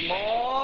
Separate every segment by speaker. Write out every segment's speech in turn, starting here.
Speaker 1: الله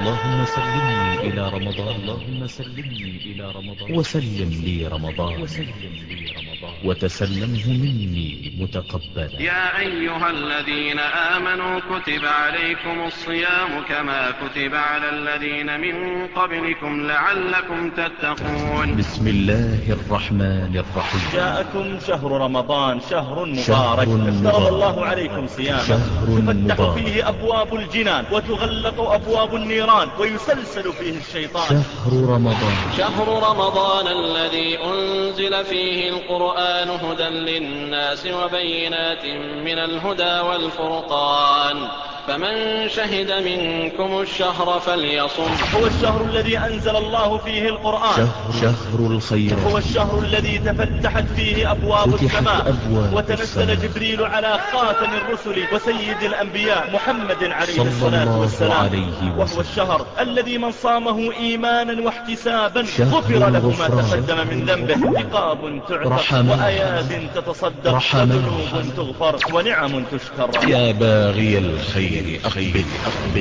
Speaker 2: اللهم سلمني إلى رمضان. اللهم سلمني إلى رمضان. وسلم لي رمضان. وسلم لي رمضان. وتسلمه مني متقبلا.
Speaker 3: يا أيها الذين آمنوا كتب عليكم الصيام كما كتب على الذين من قبلكم لعلكم تتقون.
Speaker 2: بسم الله الرحمن الرحيم.
Speaker 4: جاءكم شهر رمضان شهر مبارك. افترض. الله عليكم صياما.
Speaker 2: شهر
Speaker 4: تفتح
Speaker 2: مبارك.
Speaker 4: فيه أبواب الجنان وتغلق أبواب النيران. ويسلسل فيه الشيطان.
Speaker 2: شهر رمضان.
Speaker 3: شهر رمضان الذي أنزل فيه القرآن هدى للناس وبينات من الهدى والفرقان. فمن شهد منكم الشهر فليصم
Speaker 4: هو الشهر الذي أنزل الله فيه القرآن
Speaker 2: شهر شهر
Speaker 4: هو
Speaker 2: الخيرات
Speaker 4: الشهر الذي تفتحت فيه أبواب السماء
Speaker 2: أبواب
Speaker 4: وتنزل. جبريل على خاتم الرسل وسيد الأنبياء محمد عليه
Speaker 2: صلى
Speaker 4: الصلاة
Speaker 2: الله
Speaker 4: والسلام
Speaker 2: عليه
Speaker 4: وهو. الشهر الذي من صامه إيمانا واحتسابا غفر له ما. تقدم من ذنبه عقاب تعتق. وآيات تتصدق. وذنوب تغفر ونعم تشكر
Speaker 2: يا باغي الخير أقبل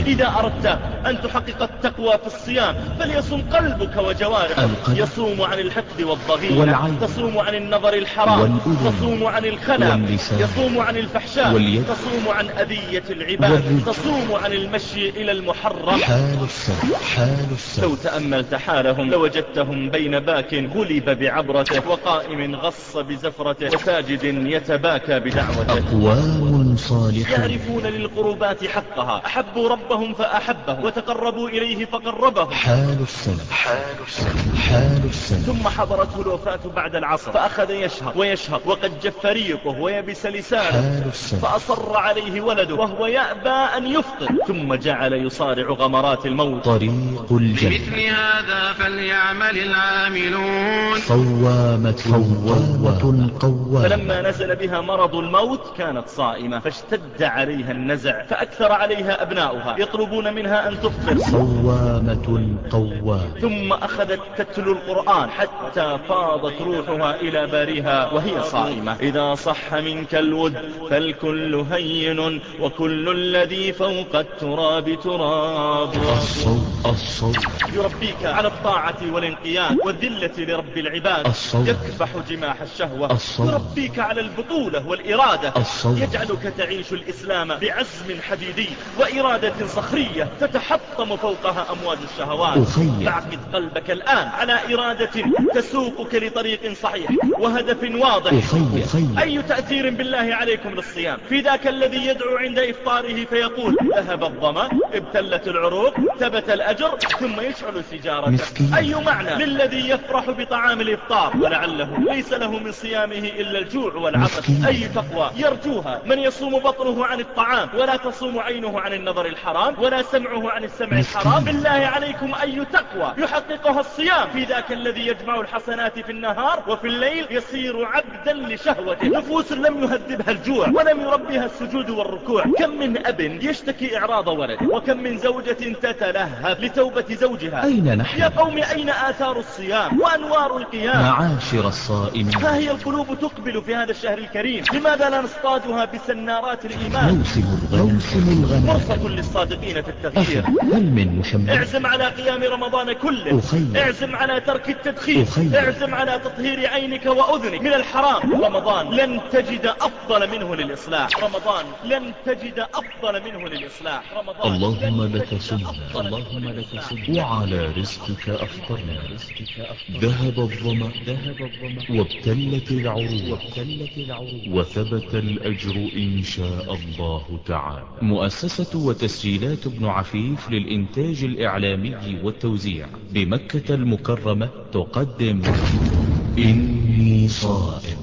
Speaker 4: إذا أردت أن تحقق التقوى في الصيام فليصوم قلبك وجوارحك. يصوم عن الحقد والضغينة. تصوم عن النظر الحرام. تصوم عن
Speaker 2: واللسان.
Speaker 4: يصوم عن الفحشاء. تصوم عن أذية العباد. تصوم عن المشي إلى المحرم
Speaker 2: حال السنة حال
Speaker 4: لو
Speaker 2: السنة
Speaker 4: تأملت حالهم لوجدتهم بين باك غلب بعبرته وقائم غص بزفرته وساجد يتباكى بدعوته
Speaker 2: أقوام صالحون
Speaker 4: يعرفون للقربات حقها. أحبوا ربهم فأحبه وتقربوا إليه فقربهم.
Speaker 2: حال السنة. حال السنة. حال السنة.
Speaker 4: ثم حضرته الوفاة بعد العصر. فأخذ يشهق ويشهق وقد جف ريقه ويبس لسانه.
Speaker 2: حال السنة.
Speaker 4: فأصر عليه ولده. وهو يأبى أن يفطر. ثم جعل يصارع غمرات الموت.
Speaker 2: طريق الجنة.
Speaker 3: لمثل هذا فليعمل العاملون.
Speaker 2: صوامة صوامة قوامة.
Speaker 4: فلما نزل بها مرض الموت كانت صائمة. فاشتد عليها النزع. فأكثر عليها أبناؤها يطلبون منها أن تفطر.
Speaker 2: صوامة قوامة.
Speaker 4: ثم أخذت تتلو القرآن حتى فاضت روحها إلى بارها وهي صائمة. إذا صح منك الود فالكل هين وكل الذي فوق التراب تراب.
Speaker 2: الصوت الصوت
Speaker 4: يربيك على الطاعة والانقياد والذلة لرب العباد.
Speaker 2: الصوت.
Speaker 4: يكبح جماح الشهوة.
Speaker 2: الصوت.
Speaker 4: يربيك على البطولة والإرادة.
Speaker 2: الصوت.
Speaker 4: يجعلك تعيش الإسلام بعزم حديدي وإرادة صخرية تتحطم فوقها أمواج الشهوات. فاعقد قلبك الآن على إرادة تسوقك لطريق صحيح وهدف واضح.
Speaker 2: أخي. أخي.
Speaker 4: أي تأثير بالله عليكم للصيام في ذاك الذي يدعو عند إفطاره فيقول ذهب الظما ابتلت العروق ثبت الأجر ثم يشعل سجارته
Speaker 2: مسكين.
Speaker 4: أي معنى للذي يفرح بطعام الإفطار؟ ولعله ليس له من صيامه إلا الجوع والعطش. أي تقوى؟ يرجوها. من يصوم بطنه عن الطعام ولا تصوم عينه عن النظر الحرام ولا سمعه عن السمع. الحرام. بالله عليكم أي تقوى يحققها الصيام في ذاك الذي يجمع الحسنات في النهار وفي الليل يصير عبدا لشهوته. نفوس لم يهذبها الجوع ولم يربيها السجود والركوع. كم من أب يشتكي إعراض ولد وكم من زوجة تتلهف لتوبة زوجها؟
Speaker 2: أين نحن؟
Speaker 4: يا قوم أين آثار الصيام وأنوار القيام؟
Speaker 2: معاشر الصائمين.
Speaker 4: ها هي القلوب تقبل في هذا الشهر الكريم؟ لماذا لا نصطادها بسنارات الإيمان؟
Speaker 2: موسم الغنم. موسم الغنم.
Speaker 4: فرصة للصادقين في التغيير.
Speaker 2: هل من مشمر
Speaker 4: اعزم على قيام رمضان كله.
Speaker 2: أخي.
Speaker 4: اعزم على ترك التدخين.
Speaker 2: أخي.
Speaker 4: اعزم على تطهير عينك وأذنك. من الحرام. رمضان لن تجد أفضل منه للإصلاح. رمضان لن تجد أفضل منه للإصلاح. رمضان
Speaker 2: اللهم لك
Speaker 4: منه
Speaker 2: اللهم لك. سنة وعلى رزقك أفطرنا ذهب الظمأ. ذهب الظمأ وابتلت العروق وابتلت العروق وثبت الأجر إن شاء الله تعالى. مؤسسة وتسجيلات ابن عفيف للإنتاج الإعلامي والتوزيع بمكة المكرمة تقدم. إني صائم.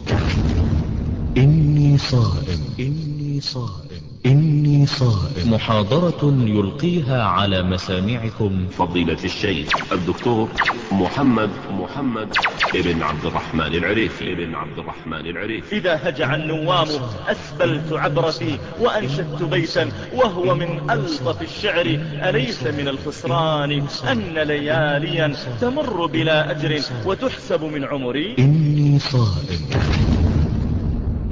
Speaker 2: إني صائم. إني صائم. إني صائم. محاضرة يلقيها على مسامعكم.
Speaker 5: فضيلة الشيخ الدكتور محمد محمد ابن عبد الرحمن العريفي. ابن عبد الرحمن العريفي.
Speaker 4: إذا هجع النوام أسبلت عبرتي وأنشدت بيتا وهو من ألطف الشعر. أليس من الخسران أن لياليا تمر بلا أجر وتحسب من عمري؟
Speaker 2: إني صائم.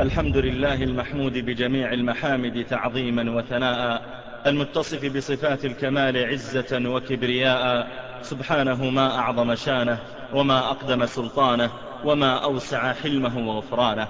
Speaker 4: الحمد لله المحمود بجميع المحامد تعظيما وثناء المتصف بصفات الكمال عزة وكبرياء سبحانه ما أعظم شانه وما أقدم سلطانه وما أوسع حلمه وغفرانه.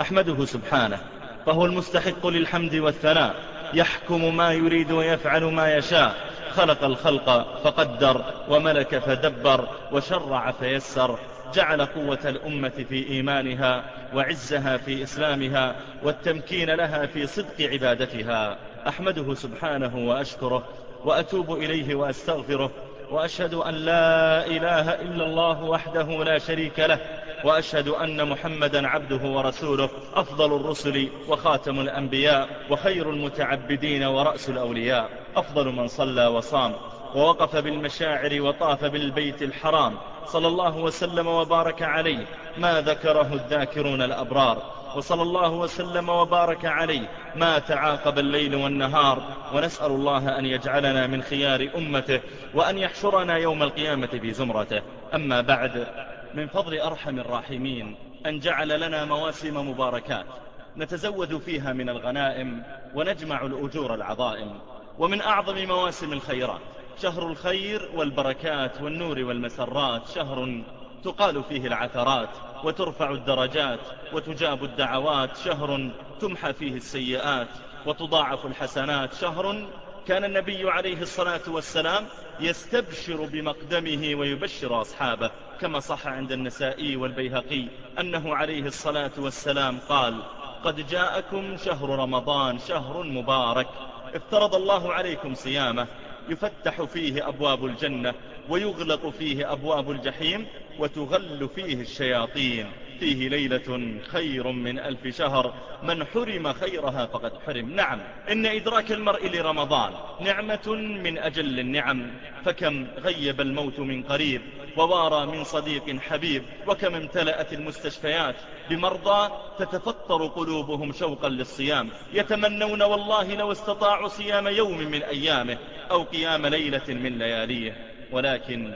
Speaker 4: أحمده سبحانه فهو المستحق للحمد والثناء يحكم ما يريد ويفعل ما يشاء خلق الخلق فقدر وملك فدبر وشرع فيسر جعل قوة الأمة في إيمانها وعزها في إسلامها والتمكين لها في صدق عبادتها. أحمده سبحانه وأشكره وأتوب إليه وأستغفره وأشهد أن لا إله إلا الله وحده لا شريك له وأشهد أن محمدا عبده ورسوله أفضل الرسل وخاتم الأنبياء وخير المتعبدين ورأس الأولياء أفضل من صلى وصام ووقف بالمشاعر وطاف بالبيت الحرام صلى الله وسلم وبارك عليه ما ذكره الذاكرون الأبرار وصلى الله وسلم وبارك عليه ما تعاقب الليل والنهار ونسأل الله أن يجعلنا من خيار أمته وأن يحشرنا يوم القيامة في زمرته أما بعد من فضل أرحم الراحمين أن جعل لنا مواسم مباركات نتزود فيها من الغنائم ونجمع الأجور العظائم. ومن أعظم مواسم الخيرات شهر الخير والبركات والنور والمسرات شهر تقال فيه العثرات وترفع الدرجات وتجاب الدعوات شهر تمحى فيه السيئات وتضاعف الحسنات شهر كان النبي عليه الصلاة والسلام يستبشر بمقدمه ويبشر أصحابه. كما صح عند النسائي والبيهقي أنه عليه الصلاة والسلام قال قد جاءكم شهر رمضان شهر مبارك افترض الله عليكم صيامه يفتح فيه أبواب الجنة ويغلق فيه أبواب الجحيم وتغل فيه الشياطين. فيه ليلة خير من ألف شهر. من حرم خيرها فقد حرم. نعم إن إدراك المرء لرمضان نعمة من أجل النعم. فكم غيب الموت من قريب ووارى من صديق حبيب. وكم امتلأت المستشفيات بمرضى تتفطر قلوبهم شوقا للصيام. يتمنون والله لو استطاعوا صيام يوم من أيامه أو قيام ليلة من لياليه. ولكن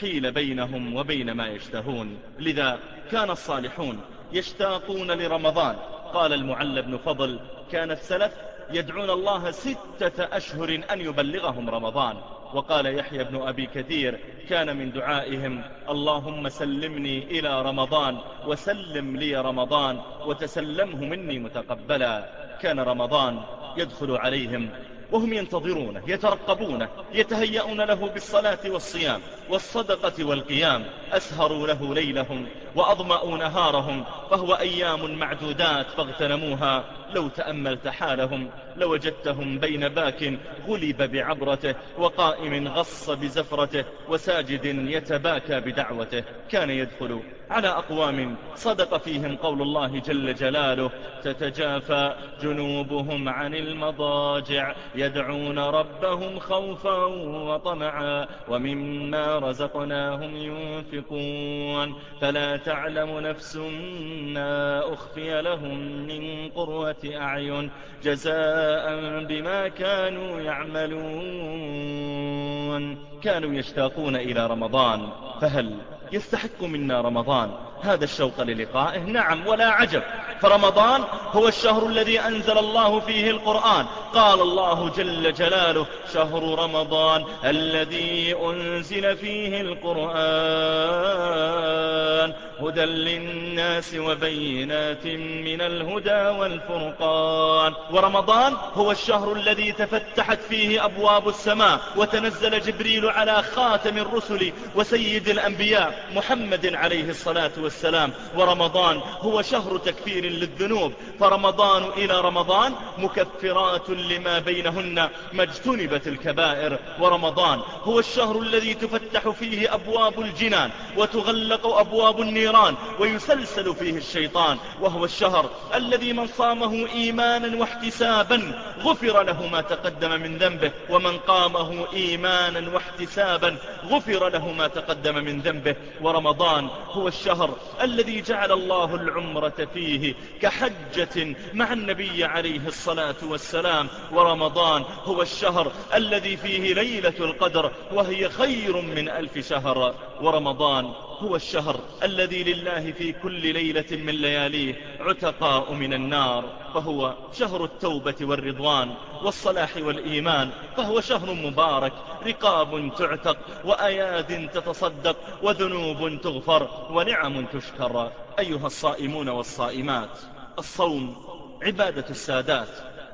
Speaker 4: حيل بينهم وبين ما يشتهون. لذا كان الصالحون يشتاقون لرمضان. قال المعلى بن فضل كان السلف يدعون الله ستة أشهر أن يبلغهم رمضان. وقال يحيى بن أبي كثير كان من دعائهم اللهم سلمني إلى رمضان وسلم لي رمضان وتسلمه مني متقبلا. كان رمضان يدخل عليهم وهم ينتظرونه يترقبونه يتهيئون له بالصلاة والصيام والصدقة والقيام. أسهروا له ليلهم وأضمأوا نهارهم فهو أيام معدودات فاغتنموها. لو تأملت حالهم لوجدتهم بين باك غلب بعبرته وقائم غص بزفرته وساجد يتباكى بدعوته. كان يدخل على أقوام صدق فيهم قول الله جل جلاله تتجافى جنوبهم عن المضاجع يدعون ربهم خوفا وطمعا ومما رزقناهم ينفقون. فلا تعلم نفس ما أخفي لهم من أعين جزاء بما كانوا يعملون. كانوا يشتاقون إلى رمضان فهل يستحق منا رمضان. هذا الشوق للقائه. نعم ولا عجب. فرمضان هو الشهر الذي أنزل الله فيه القرآن. قال الله جل جلاله شهر رمضان الذي أنزل فيه القرآن. هدى للناس وبينات من الهدى والفرقان. ورمضان هو الشهر الذي تفتحت فيه أبواب السماء وتنزل جبريل على خاتم الرسل وسيد الأنبياء. محمد عليه الصلاة والسلام. ورمضان هو شهر تكفير للذنوب. فرمضان إلى رمضان مكفرات لما بينهن ما اجتنبت الكبائر. ورمضان هو الشهر الذي تفتح فيه أبواب الجنان وتغلق أبواب النيران ويسلسل فيه الشيطان. وهو الشهر الذي من صامه إيمانا واحتسابا غفر له ما تقدم من ذنبه ومن قامه إيمانا واحتسابا غفر له ما تقدم من ذنبه. ورمضان هو الشهر الذي جعل الله العمرة فيه كحجة مع النبي عليه الصلاة والسلام. ورمضان هو الشهر الذي فيه ليلة القدر وهي خير من ألف شهر. ورمضان هو الشهر الذي لله في كل ليلة من لياليه عتقاء من النار فهو شهر التوبة والرضوان والصلاح والإيمان فهو شهر مبارك رقاب تعتق وأياد تتصدق وذنوب تغفر ونعم تشكر. أيها الصائمون والصائمات الصوم عبادة السادات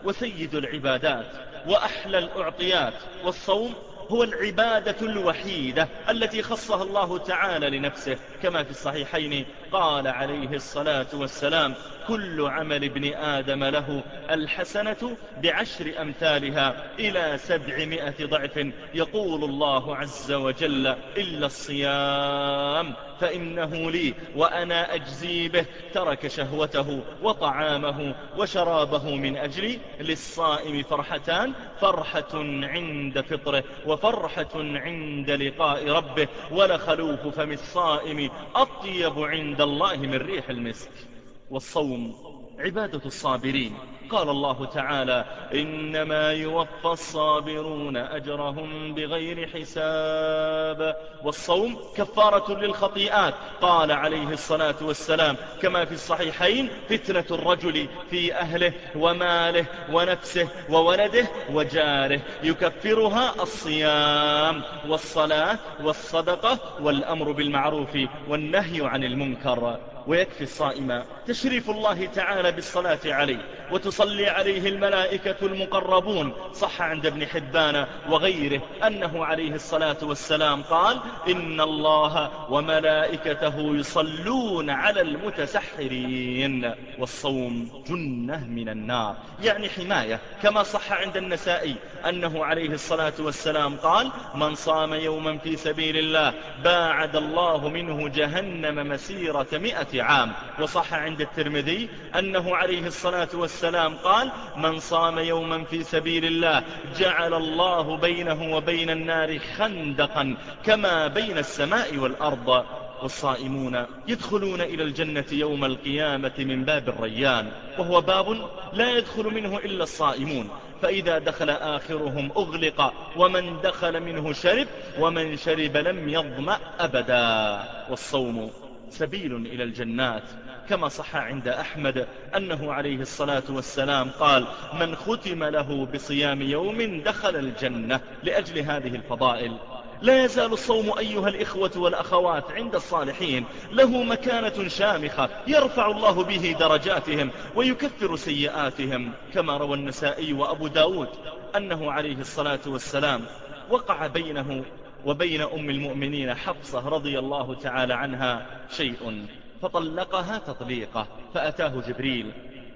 Speaker 4: وسيد العبادات وأحلى الأعطيات والصوم هو العبادة الوحيدة التي خصها الله تعالى لنفسه كما في الصحيحين قال عليه الصلاة والسلام كل عمل ابن آدم له الحسنة بعشر أمثالها إلى سبعمائة ضعف يقول الله عز وجل إلا الصيام فإنه لي وأنا أجزي به ترك شهوته وطعامه وشرابه من أجلي للصائم فرحتان فرحة عند فطره وفرحة عند لقاء ربه ولخلوف فم الصائم أطيب عند الله من ريح المسك والصوم عبادة الصابرين. قال الله تعالى إنما يوفى الصابرون أجرهم بغير حساب. والصوم كفارة للخطيئات. قال عليه الصلاة والسلام كما في الصحيحين فتنة الرجل في أهله وماله ونفسه وولده وجاره. يكفرها الصيام والصلاة والصدقة والأمر بالمعروف والنهي عن المنكر. ويكفي الصائم. تشريف الله تعالى بالصلاة عليه. وتصلي عليه الملائكة المقربون. صح عند ابن حبان وغيره أنه عليه الصلاة والسلام قال إن الله وملائكته يصلون على المتسحرين والصوم جنة من النار. يعني حماية كما صح عند النسائي أنه عليه الصلاة والسلام قال من صام يوما في سبيل الله باعد الله منه جهنم مسيرة مئة عام. وصح عند الترمذي أنه عليه الصلاة والسلام قال من صام يوما في سبيل الله جعل الله بينه وبين النار خندقا كما بين السماء والأرض. والصائمون يدخلون إلى الجنة يوم القيامة من باب الريان وهو باب لا يدخل منه إلا الصائمون. فإذا دخل آخرهم أغلق ومن دخل منه شرب ومن شرب لم يظمأ أبدا. والصوم سبيل إلى الجنات. كما صح عند أحمد أنه عليه الصلاة والسلام قال من ختم له بصيام يوم دخل الجنة لأجل هذه الفضائل. لا يزال الصوم أيها الإخوة والأخوات عند الصالحين له مكانة شامخة يرفع الله به درجاتهم ويكثر سيئاتهم كما روى النسائي وأبو داود أنه عليه الصلاة والسلام وقع بينه وبين أم المؤمنين حفصة رضي الله تعالى عنها شيء. فطلقها تطليقه فأتاه جبريل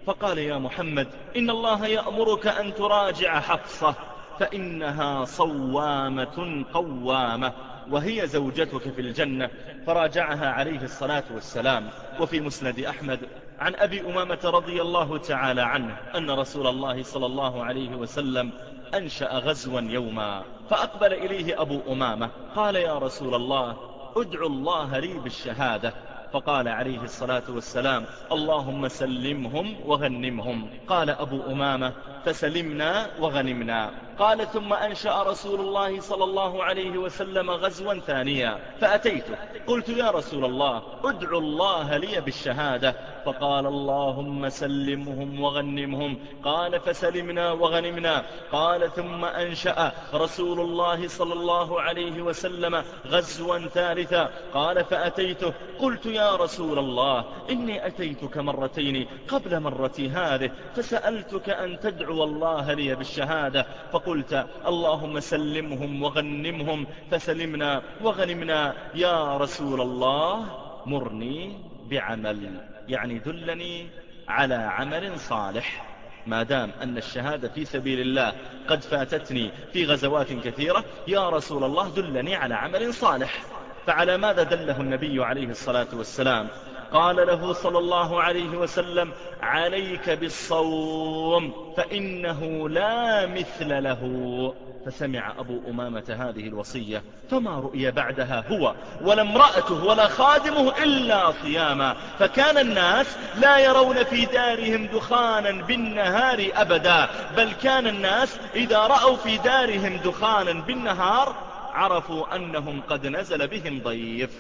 Speaker 4: فقال يا محمد إن الله يأمرك أن تراجع حفصة فإنها صوامة قوامة وهي زوجتك في الجنة فراجعها عليه الصلاة والسلام. وفي مسند أحمد عن أبي أمامة رضي الله تعالى عنه أن رسول الله صلى الله عليه وسلم أنشأ غزوا يوما فأقبل إليه أبو أمامة قال يا رسول الله ادعو الله لي بالشهادة. فقال عليه الصلاة والسلام اللهم سلمهم وغنمهم. قال أبو أمامة فسلمنا وغنمنا. قال ثم أنشأ رسول الله صلى الله عليه وسلم غزوا ثانيا فأتيته. قلت يا رسول الله أدعو الله لي بالشهادة. فقال اللهم سلمهم وغنمهم. قال فسلمنا وغنمنا. قال ثم أنشأ رسول الله صلى الله عليه وسلم غزوا ثالثا. قال فأتيته. قلت يا رسول الله إني أتيتك مرتين قبل مرتي هذه فسألتك أن تدعو الله لي بالشهادة. فقلت اللهم سلمهم وغنمهم. فسلمنا وغنمنا. يا رسول الله مرني بعمل. يعني دلني على عمل صالح. ما دام أن الشهادة في سبيل الله قد فاتتني في غزوات كثيرة يا رسول الله دلني على عمل صالح. فعلى ماذا دله النبي عليه الصلاة والسلام؟ قال له صلى الله عليه وسلم عليك بالصوم فإنه لا مثل له. فسمع أبو أمامة هذه الوصية فما رؤي بعدها هو ولا امرأته ولا خادمه إلا صياما. فكان الناس لا يرون في دارهم دخانا بالنهار أبدا بل كان الناس إذا رأوا في دارهم دخانا بالنهار عرفوا أنهم قد نزل بهم ضيف.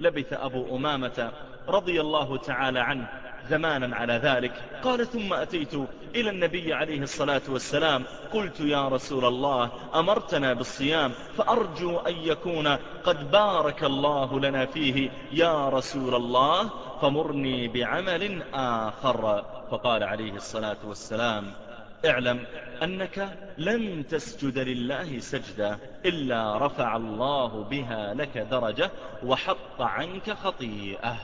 Speaker 4: لبث أبو أمامة رضي الله تعالى عنه زمانا على ذلك. قال ثم أتيت إلى النبي عليه الصلاة والسلام. قلت يا رسول الله أمرتنا بالصيام فأرجو أن يكون قد بارك الله لنا فيه. يا رسول الله فمرني بعمل آخر. فقال عليه الصلاة والسلام اعلم أنك لن تسجد لله سجدة إلا رفع الله بها لك درجة وحط عنك خطيئة.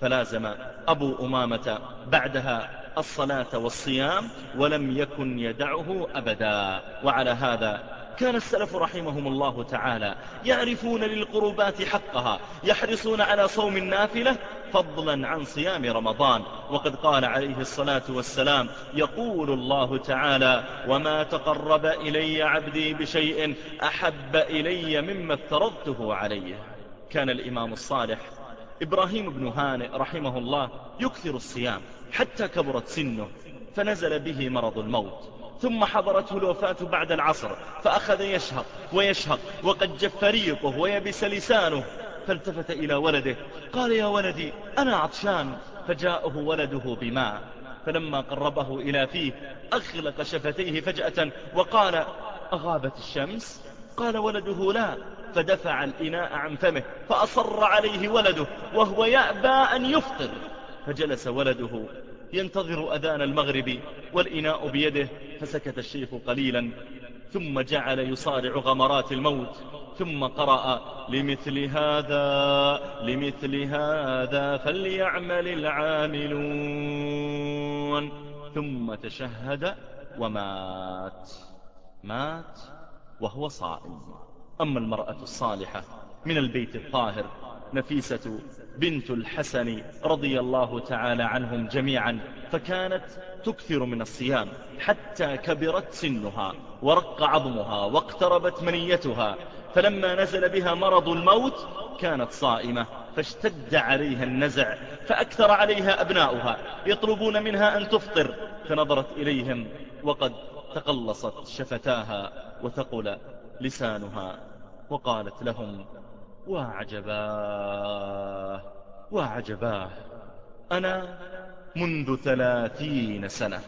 Speaker 4: فلازم أبو أمامة بعدها الصلاة والصيام ولم يكن يدعه أبدا. وعلى هذا كان السلف رحمهم الله تعالى يعرفون للقربات حقها يحرصون على صوم النافلة فضلا عن صيام رمضان. وقد قال عليه الصلاة والسلام يقول الله تعالى وما تقرب إلي عبدي بشيء أحب إلي مما افترضته عليه. كان الإمام الصالح إبراهيم بن هانئ رحمه الله يكثر الصيام حتى كبرت سنه فنزل به مرض الموت ثم حضرته الوفاة بعد العصر فأخذ يشهق ويشهق وقد جف ريقه ويبس لسانه فالتفت إلى ولده قال يا ولدي أنا عطشان فجاءه ولده بماء فلما قربه إلى فيه أغلق شفتيه فجأة وقال أغابت الشمس؟ قال ولده لا فدفع الإناء عن فمه فأصر عليه ولده وهو يأبى أن يفطر. فجلس ولده ينتظر أذان المغرب والإناء بيده فسكت الشيخ قليلا ثم جعل يصارع غمرات الموت ثم قرأ لمثل هذا لمثل هذا فليعمل العاملون. ثم تشهد ومات مات وهو صائم. أما المرأة الصالحة من البيت الطاهر نفيسة بنت الحسن رضي الله تعالى عنهم جميعا فكانت تكثر من الصيام حتى كبرت سنها ورق عظمها واقتربت منيتها فلما نزل بها مرض الموت كانت صائمة فاشتد عليها النزع فأكثر عليها أبناؤها يطلبون منها أن تفطر فنظرت إليهم وقد تقلصت شفتاها وثقل لسانها وقالت لهم وعجباه وعجباه أنا منذ ثلاثين سنة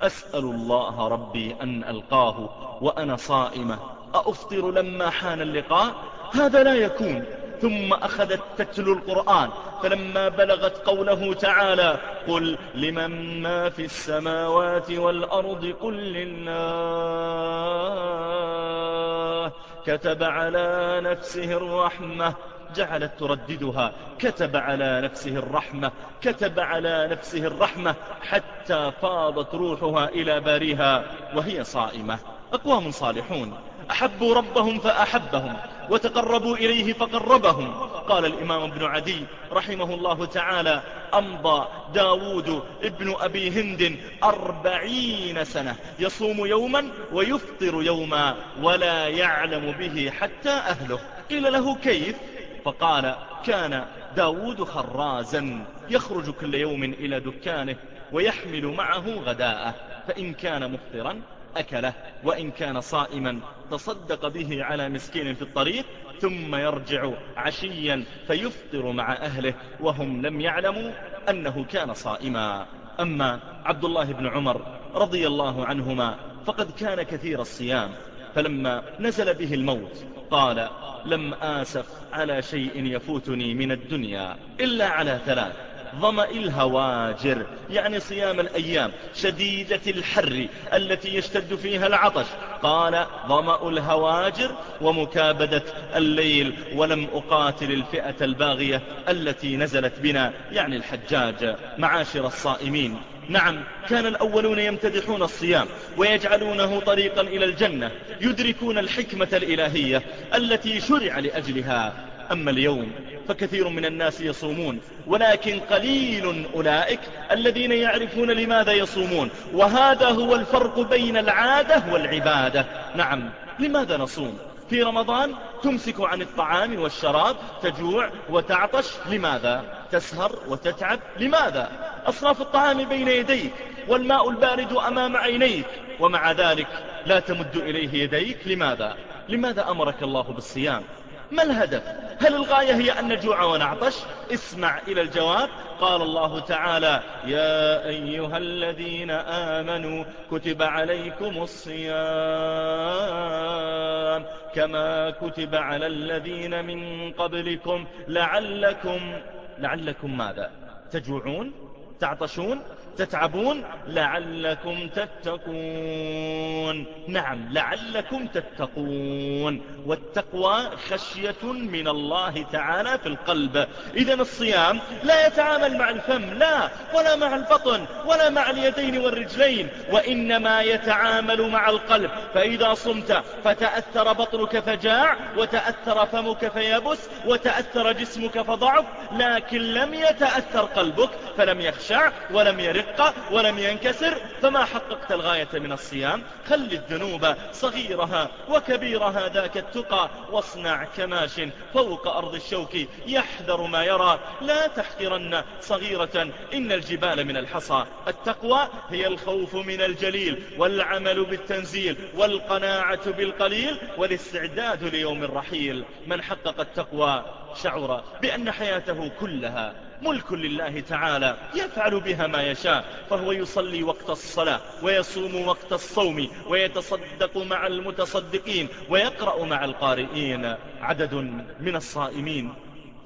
Speaker 4: أسأل الله ربي أن ألقاه وأنا صائمة أفطر لما حان اللقاء؟ هذا لا يكون. ثم أخذت تتلو القرآن فلما بلغت قوله تعالى قل لمن ما في السماوات والأرض قل لله كتب على نفسه الرحمة جعلت ترددها. كتب على نفسه الرحمة كتب على نفسه الرحمة حتى فاضت روحها إلى باريها وهي صائمة. أقوام صالحون. أحبوا ربهم فأحبهم وتقربوا إليه فقربهم. قال الإمام ابن عدي رحمه الله تعالى أمضى داود ابن أبي هند أربعين سنة يصوم يوما ويفطر يوما ولا يعلم به حتى أهله. قيل له كيف؟ فقال كان داود خرازا يخرج كل يوم إلى دكانه ويحمل معه غداءه فإن كان مفطرا أكله وإن كان صائما تصدق به على مسكين في الطريق ثم يرجع عشيا فيفطر مع أهله وهم لم يعلموا أنه كان صائما. أما عبد الله بن عمر رضي الله عنهما فقد كان كثير الصيام فلما نزل به الموت قال لم آسف على شيء يفوتني من الدنيا إلا على ثلاث ظمأ الهواجر يعني صيام الأيام شديدة الحر التي يشتد فيها العطش. قال ظمأ الهواجر ومكابدة الليل ولم أقاتل الفئة الباغية التي نزلت بنا يعني الحجاج معاشر الصائمين. نعم كان الأولون يمتدحون الصيام ويجعلونه طريقا إلى الجنة يدركون الحكمة الإلهية التي شرع لأجلها. أما اليوم فكثير من الناس يصومون ولكن قليل أولئك الذين يعرفون لماذا يصومون وهذا هو الفرق بين العادة والعبادة. نعم لماذا نصوم؟ في رمضان تمسك عن الطعام والشراب تجوع وتعطش لماذا؟ تسهر وتتعب لماذا؟ أصناف الطعام بين يديك والماء البارد أمام عينيك ومع ذلك لا تمد إليه يديك لماذا؟ لماذا أمرك الله بالصيام؟ ما الهدف؟ هل الغاية هي أن نجوع ونعطش؟ اسمع إلى الجواب. قال الله تعالى يا أيها الذين آمنوا كتب عليكم الصيام كما كتب على الذين من قبلكم لعلكم لعلكم ماذا؟ تجوعون؟ تعطشون؟ تتعبون؟ لعلكم تتقون. نعم لعلكم تتقون. والتقوى خشية من الله تعالى في القلب. إذا الصيام لا يتعامل مع الفم لا ولا مع البطن ولا مع اليدين والرجلين وإنما يتعامل مع القلب. فإذا صمت فتأثر بطنك فجاع وتأثر فمك فيبس وتأثر جسمك فضعف لكن لم يتأثر قلبك فلم يخشع ولم يرق ولم ينكسر فما حققت الغاية من الصيام؟ خل الذنوب صغيرها وكبيرها ذاك التقى واصنع كماش فوق أرض الشوك يحذر ما يرى. لا تحقرن صغيرة إن الجبال من الحصى. التقوى هي الخوف من الجليل والعمل بالتنزيل والقناعة بالقليل والاستعداد ليوم الرحيل من حقق التقوى شعر بأن حياته كلها ملك لله تعالى يفعل بها ما يشاء فهو يصلي وقت الصلاة ويصوم وقت الصوم ويتصدق مع المتصدقين ويقرأ مع القارئين. عدد من الصائمين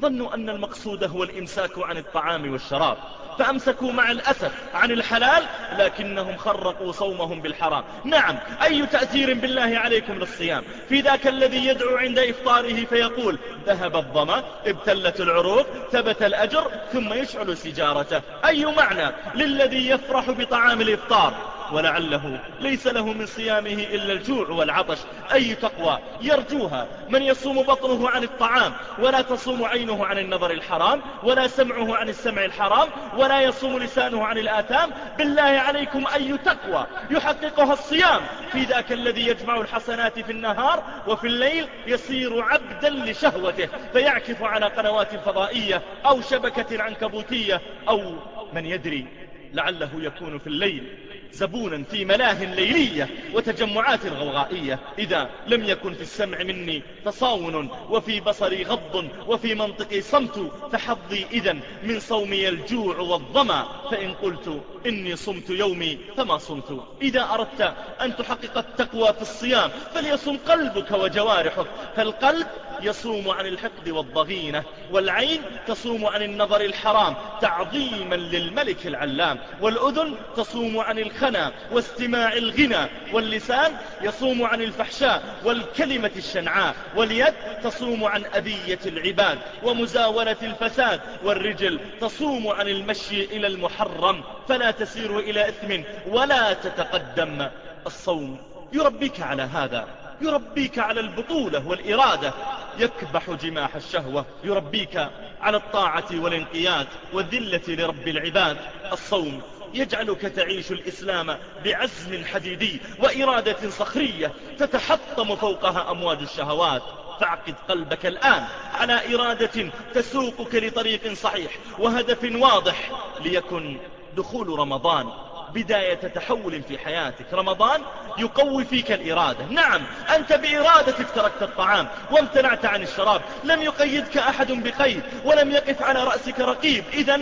Speaker 4: ظنوا أن المقصود هو الإمساك عن الطعام والشراب فأمسكوا مع الأسف عن الحلال لكنهم خرقوا صومهم بالحرام. نعم أي تأثير بالله عليكم للصيام؟ في ذاك الذي يدعو عند إفطاره فيقول ذهب الظما ابتلت العروق ثبت الأجر ثم يشعل سجارته. أي معنى للذي يفرح بطعام الإفطار؟ ولعله ليس له من صيامه إلا الجوع والعطش. أي تقوى يرجوها. من يصوم بطنه عن الطعام ولا تصوم عينه عن النظر الحرام ولا سمعه عن السمع الحرام ولا يصوم لسانه عن الآثام. بالله عليكم أي تقوى يحققها الصيام. في ذاك الذي يجمع الحسنات في النهار وفي الليل يصير عبدا لشهوته فيعكف على قنوات فضائية أو شبكة عنكبوتية أو من يدري لعله يكون في الليل. زبونا في ملاه ليلية وتجمعات غوغائية. إذا لم يكن في السمع مني تصاون وفي بصري غض وفي منطقي صمت فحظي إذا من صومي الجوع والظمأ. فإن قلت إني صمت يومي فما صمت. إذا أردت أن تحقق التقوى في الصيام فليصم قلبك وجوارحك. فالقلب يصوم عن الحقد والضغينة والعين تصوم عن النظر الحرام تعظيما للملك العلام والأذن تصوم عن الخنا واستماع الغنى واللسان يصوم عن الفحشاء والكلمة الشنعاء واليد تصوم عن أذية العباد ومزاولة الفساد والرجل تصوم عن المشي إلى المحرم فلا تسير إلى إثم ولا تتقدم. الصوم يربيك على هذا. يربيك على البطولة والإرادة. يكبح جماح الشهوة يربيك على الطاعة والانقياد والذلة لرب العباد. الصوم يجعلك تعيش الإسلام بعزم حديدي وإرادة صخرية تتحطم فوقها أمواج الشهوات. فاعقد قلبك الآن على إرادة تسوقك لطريق صحيح وهدف واضح ليكن دخول رمضان. بداية تحول في حياتك. رمضان يقوي فيك الإرادة. نعم أنت بإرادتك تركت الطعام وامتنعت عن الشراب. لم يقيدك أحد بقيد ولم يقف على رأسك رقيب. إذا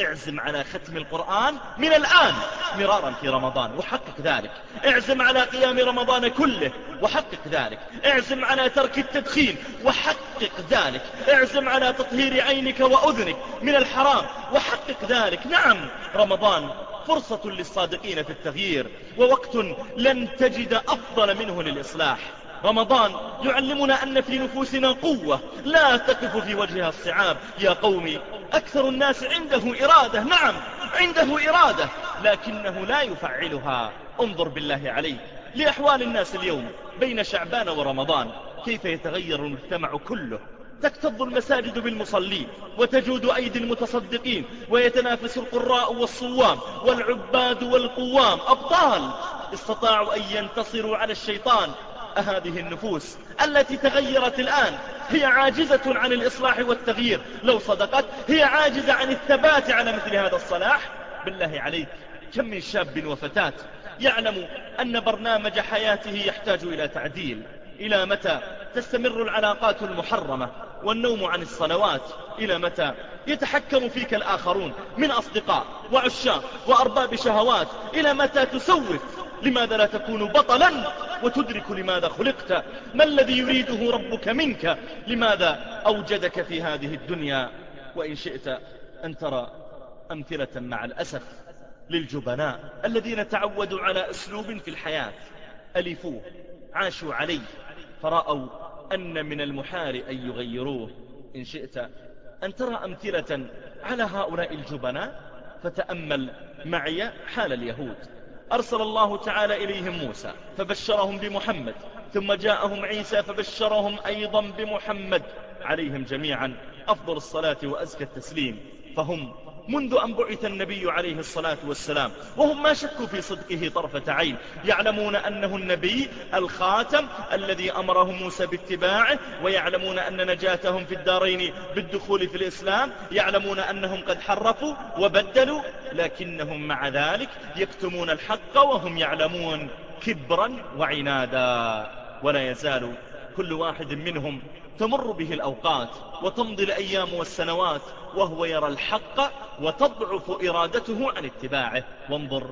Speaker 4: اعزم على ختم القرآن من الآن مرارا في رمضان. وحقق ذلك. اعزم على قيام رمضان كله. وحقق ذلك. اعزم على ترك التدخين. وحقق ذلك. اعزم على تطهير عينك وأذنك من الحرام. وحقق ذلك. نعم رمضان فرصة للصادقين في التغيير ووقت لن تجد أفضل منه للإصلاح. رمضان يعلمنا أن في نفوسنا قوة لا تقف في وجهها الصعاب. يا قومي أكثر الناس عنده إرادة نعم عنده إرادة لكنه لا يفعلها. انظر بالله عليك لأحوال الناس اليوم بين شعبان ورمضان كيف يتغير المجتمع كله؟ تكتظ المساجد بالمصلين وتجود أيدي المتصدقين ويتنافس القراء والصوام والعباد والقوام. أبطال استطاعوا أن ينتصروا على الشيطان. هذه النفوس التي تغيرت الآن هي عاجزة عن الإصلاح والتغيير. لو صدقت هي عاجزة عن الثبات على مثل هذا الصلاح. بالله عليك كم من شاب وفتاة يعلم أن برنامج حياته يحتاج إلى تعديل. إلى متى تستمر العلاقات المحرمة؟ والنوم عن الصلوات إلى متى؟ يتحكم فيك الآخرون من أصدقاء وعشاق وأرباب شهوات إلى متى تسوف؟ لماذا لا تكون بطلا؟ وتدرك لماذا خلقت؟ ما الذي يريده ربك منك؟ لماذا أوجدك في هذه الدنيا؟ وإن شئت أن ترى أمثلة مع الأسف للجبناء الذين تعودوا على أسلوب في الحياة. ألفوه عاشوا عليه فرأوا أن من المحال أن يغيروه. إن شئت أن ترى أمثلة على هؤلاء الجبناء فتأمل معي حال اليهود. أرسل الله تعالى إليهم موسى فبشرهم بمحمد ثم جاءهم عيسى فبشرهم أيضا بمحمد. عليهم جميعا أفضل الصلاة وأزكى التسليم. فهم منذ أن بعث النبي عليه الصلاة والسلام وهم ما شكوا في صدقه طرفة عين يعلمون أنه النبي الخاتم الذي أمرهم موسى باتباعه ويعلمون أن نجاتهم في الدارين بالدخول في الإسلام يعلمون أنهم قد حرفوا وبدلوا لكنهم مع ذلك يكتمون الحق وهم يعلمون كبرا وعنادا ولا يزال كل واحد منهم تمر به الأوقات وتمضي الأيام والسنوات وهو يرى الحق وتضعف إرادته عن اتباعه. وانظر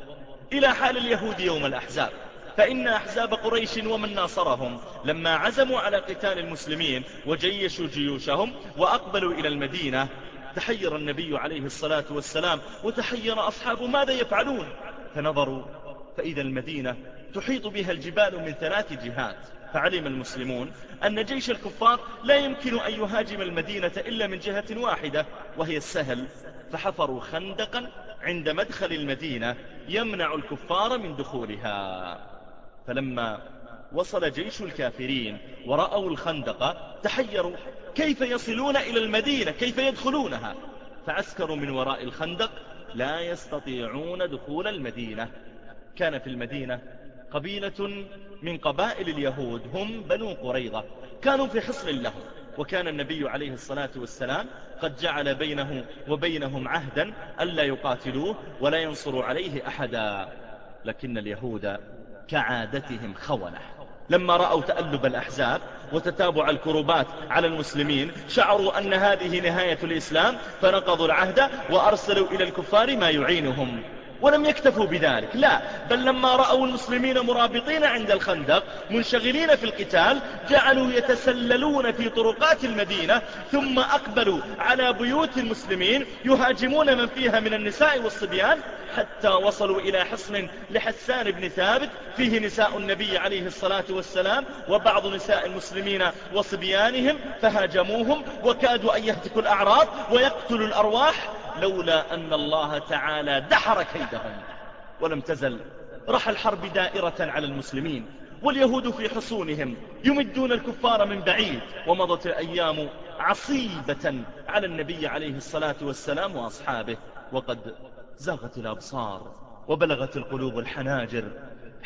Speaker 4: إلى حال اليهود يوم الأحزاب. فإن أحزاب قريش ومن ناصرهم لما عزموا على قتال المسلمين وجيشوا جيوشهم وأقبلوا إلى المدينة تحير النبي عليه الصلاة والسلام وتحير أصحاب ماذا يفعلون؟ فنظروا فإذا المدينة تحيط بها الجبال من ثلاث جهات. فعلم المسلمون أن جيش الكفار لا يمكن أن يهاجم المدينة إلا من جهة واحدة وهي السهل. فحفروا خندقا عند مدخل المدينة يمنع الكفار من دخولها. فلما وصل جيش الكافرين ورأوا الخندق تحيروا كيف يصلون إلى المدينة؟ كيف يدخلونها؟ فعسكروا من وراء الخندق لا يستطيعون دخول المدينة. كان في المدينة قبيلة من قبائل اليهود هم بنو قريظة. كانوا في حصر لهم. وكان النبي عليه الصلاة والسلام قد جعل بينه وبينهم عهدا ألا يقاتلوه ولا ينصروا عليه أحدا. لكن اليهود كعادتهم خونة. لما رأوا تألب الأحزاب وتتابع الكروبات على المسلمين شعروا أن هذه نهاية الإسلام فنقضوا العهد وأرسلوا إلى الكفار ما يعينهم. ولم يكتفوا بذلك. لا بل لما رأوا المسلمين مرابطين عند الخندق منشغلين في القتال جعلوا يتسللون في طرقات المدينة ثم أقبلوا على بيوت المسلمين يهاجمون من فيها من النساء والصبيان حتى وصلوا إلى حصن لحسان بن ثابت. فيه نساء النبي عليه الصلاة والسلام وبعض نساء المسلمين وصبيانهم فهاجموهم وكادوا أن يهتكوا الأعراض ويقتلوا الأرواح. لولا أن الله تعالى دحر كيدهم ولم تزل رح الحرب دائرة على المسلمين واليهود في حصونهم يمدون الكفار من بعيد ومضت الأيام عصيبة على النبي عليه الصلاة والسلام وأصحابه وقد زاغت الأبصار وبلغت القلوب الحناجر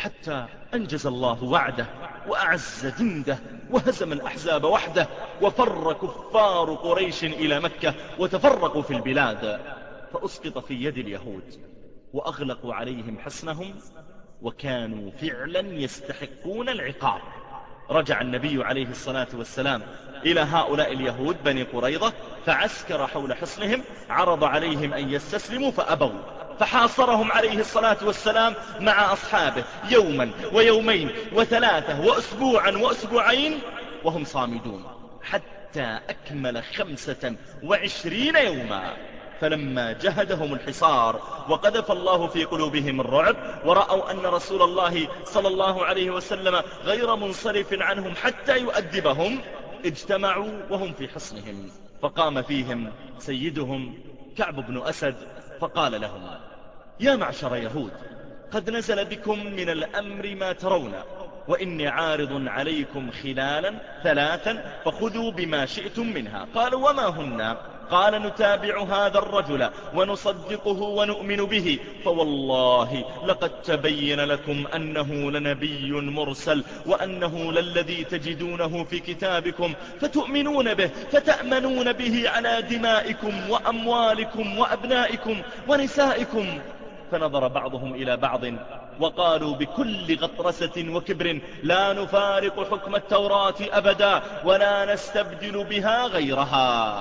Speaker 4: حتى أنجز الله وعده وأعز جنده وهزم الأحزاب وحده وفر كفار قريش إلى مكة وتفرقوا في البلاد فأسقط في يد اليهود وأغلقوا عليهم حسنهم وكانوا فعلا يستحقون العقاب. رجع النبي عليه الصلاة والسلام إلى هؤلاء اليهود بني قريضة فعسكر حول حصنهم عرض عليهم أن يستسلموا فأبوا. فحاصرهم عليه الصلاة والسلام مع أصحابه يوما ويومين وثلاثة وأسبوعا وأسبوعين وهم صامدون حتى أكمل خمسة وعشرين يوما. فلما جهدهم الحصار وقذف الله في قلوبهم الرعب ورأوا أن رسول الله صلى الله عليه وسلم غير منصرف عنهم حتى يؤدبهم اجتمعوا وهم في حصنهم. فقام فيهم سيدهم كعب بن أسد فقال لهم يا معشر يهود قد نزل بكم من الأمر ما ترون وإني عارض عليكم خلالا ثلاثا فخذوا بما شئتم منها. قالوا وما هن؟ قال نتابع هذا الرجل ونصدقه ونؤمن به. فوالله لقد تبين لكم أنه لنبي مرسل وأنه للذي تجدونه في كتابكم فتؤمنون به فتأمنون به على دمائكم وأموالكم وأبنائكم ونسائكم. فنظر بعضهم إلى بعض وقالوا بكل غطرسة وكبر لا نفارق حكم التوراة أبدا ولا نستبدل بها غيرها.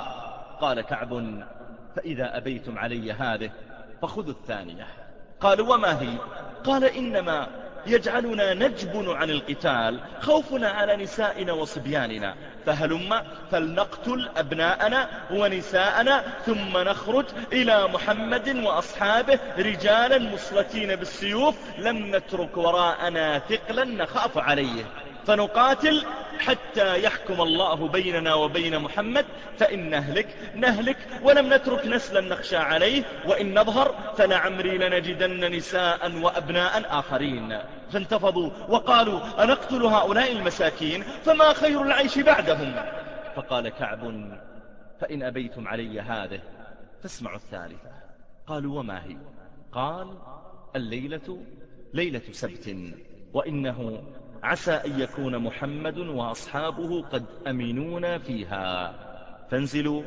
Speaker 4: قال كعب فإذا أبيتم علي هذه فخذوا الثانية. قالوا وما هي؟ قال إنما يجعلنا نجبن عن القتال خوفنا على نسائنا وصبياننا. فهلم فلنقتل أبناءنا ونساءنا ثم نخرج إلى محمد وأصحابه رجالا مسلتين بالسيوف. لم نترك وراءنا ثقلا نخاف عليه. فنقاتل حتى يحكم الله بيننا وبين محمد فإن نهلك نهلك ولم نترك نسلا نخشى عليه وإن نظهر فلعمري لنجدن نساء وأبناء آخرين. فانتفضوا وقالوا أنقتل هؤلاء المساكين؟ فما خير العيش بعدهم؟ فقال كعب فإن أبيتم علي هذه فاسمعوا الثالثة. قالوا وما هي؟ قال الليلة ليلة سبت وإنه عسى أن يكون محمد وأصحابه قد أمنونا فيها. فانزلوا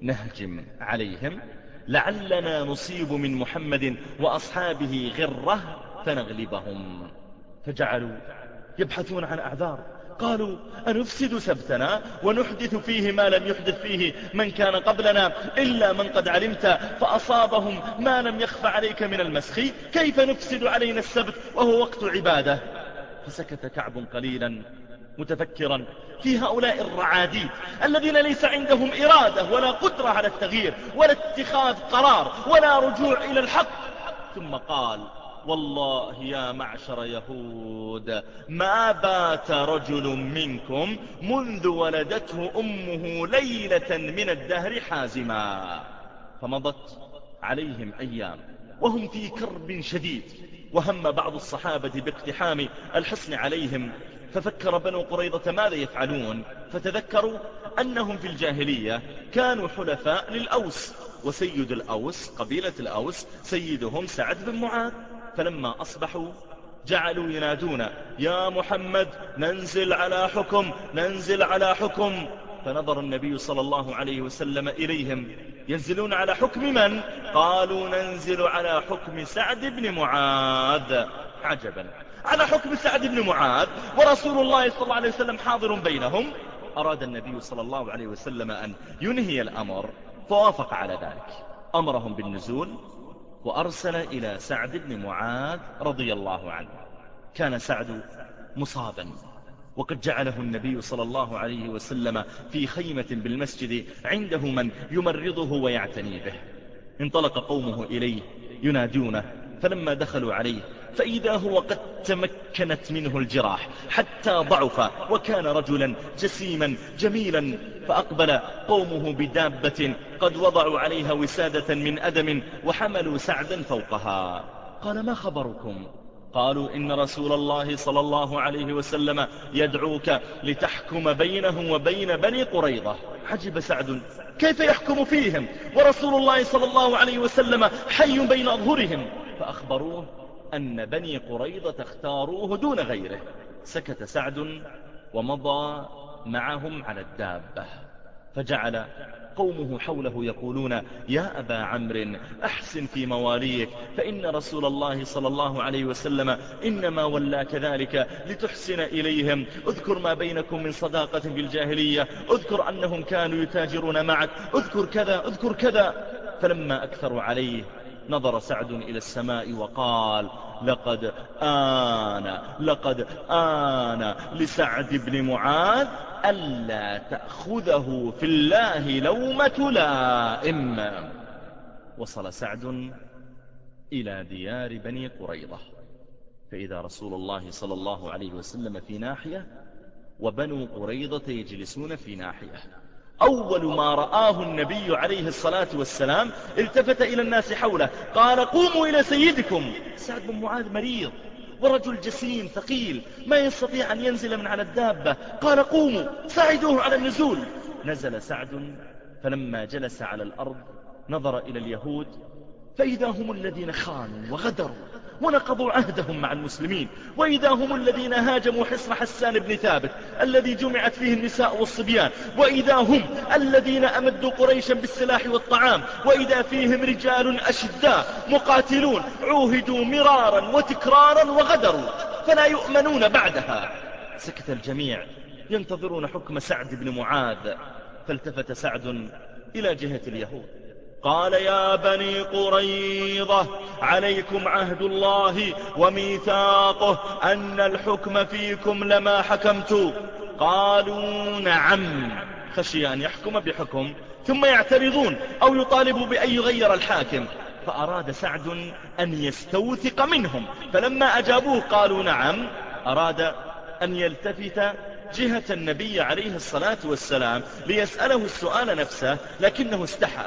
Speaker 4: نهجم عليهم. لعلنا نصيب من محمد وأصحابه غرة فنغلبهم. فجعلوا يبحثون عن أعذار. قالوا أنفسد سبتنا ونحدث فيه ما لم يحدث فيه من كان قبلنا إلا من قد علمت فأصابهم ما لم يخف عليك من المسخ. كيف نفسد علينا السبت وهو وقت عبادة؟ فسكت كعب قليلا متفكرا في هؤلاء الرعاديد الذين ليس عندهم إرادة ولا قدرة على التغيير ولا اتخاذ قرار ولا رجوع إلى الحق. ثم قال والله يا معشر يهود ما بات رجل منكم منذ ولدته أمه ليلة من الدهر حازما فمضت عليهم أيام وهم في كرب شديد. وهم بعض الصحابة باقتحام الحصن عليهم ففكر بنو قريضة ماذا يفعلون؟ فتذكروا أنهم في الجاهلية كانوا حلفاء للأوس وسيد الأوس قبيلة الأوس سيدهم سعد بن معاذ. فلما أصبحوا جعلوا ينادون يا محمد ننزل على حكم ننزل على حكم! فنظر النبي صلى الله عليه وسلم إليهم. ينزلون على حكم من؟ قالوا ننزل على حكم سعد بن معاذ. عجبا. على حكم سعد بن معاذ. ورسول الله صلى الله عليه وسلم حاضر بينهم. أراد النبي صلى الله عليه وسلم أن ينهي الأمر. فوافق على ذلك. أمرهم بالنزول. وأرسل إلى سعد بن معاذ رضي الله عنه. كان سعد مصابا. وقد جعله النبي صلى الله عليه وسلم في خيمة بالمسجد عنده من يمرضه ويعتني به. انطلق قومه إليه ينادونه فلما دخلوا عليه فإذا هو قد تمكنت منه الجراح حتى ضعف وكان رجلا جسيما جميلا فأقبل قومه بدابة قد وضعوا عليها وسادة من أدم وحملوا سعدا فوقها. قال ما خبركم؟ قالوا إن رسول الله صلى الله عليه وسلم يدعوك لتحكم بينه وبين بني قريضة عجب سعد. كيف يحكم فيهم؟ ورسول الله صلى الله عليه وسلم حي بين أظهرهم. فأخبروه أن بني قريضة اختاروه دون غيره. سكت سعد ومضى معهم على الدابة. فجعل قومه حوله يقولون يا أبا عمرو أحسن في مواليك فإن رسول الله صلى الله عليه وسلم إنما ولا كذلك لتحسن إليهم. اذكر ما بينكم من صداقة في الجاهلية اذكر أنهم كانوا يتاجرون معك اذكر كذا اذكر كذا. فلما أكثروا عليه نظر سعد إلى السماء وقال لقد آن لقد آن لسعد بن معاذ ألا تأخذه في الله لومة لائم وصل سعد إلى ديار بني قريضة فإذا رسول الله صلى الله عليه وسلم في ناحية وبنو قريضة يجلسون في ناحية. أول ما رآه النبي عليه الصلاة والسلام التفت إلى الناس حوله قال قوموا إلى سيدكم. سعد بن معاذ مريض ورجل جسيم ثقيل ما يستطيع أن ينزل من على الدابة. قال قوموا ساعدوه على النزول. نزل سعد فلما جلس على الأرض نظر إلى اليهود فإذا هم الذين خانوا وغدروا. ونقضوا عهدهم مع المسلمين. وإذا هم الذين هاجموا حصن حسان بن ثابت الذي جمعت فيه النساء والصبيان وإذا هم الذين أمدوا قريشا بالسلاح والطعام وإذا فيهم رجال أشداء مقاتلون عوهدوا مرارا وتكرارا وغدروا فلا يؤمنون بعدها. سكت الجميع ينتظرون حكم سعد بن معاذ فالتفت سعد إلى جهة اليهود. قال يا بني قريضة عليكم عهد الله وميثاقه أن الحكم فيكم لما حكمت. قالوا نعم خشي أن يحكم بحكم ثم يعترضون أو يطالبوا بأن يغير الحاكم. فأراد سعد أن يستوثق منهم فلما أجابوه قالوا نعم أراد أن يلتفت جهة النبي عليه الصلاة والسلام ليسأله السؤال نفسه لكنه استحى.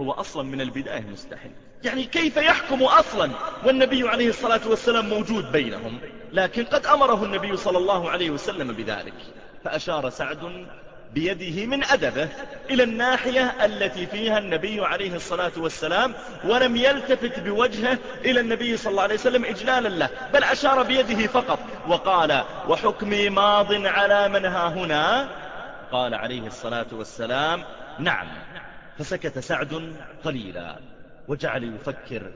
Speaker 4: هو أصلا من البداية مستحيل يعني كيف يحكم أصلا والنبي عليه الصلاة والسلام موجود بينهم؟ لكن قد أمره النبي صلى الله عليه وسلم بذلك. فأشار سعد بيده من أدبه إلى الناحية التي فيها النبي عليه الصلاة والسلام ولم يلتفت بوجهه إلى النبي صلى الله عليه وسلم إجلالا له بل أشار بيده فقط وقال وحكمي ماض على من ها هنا؟ قال عليه الصلاة والسلام نعم. فسكت سعد قليلا وجعل يفكر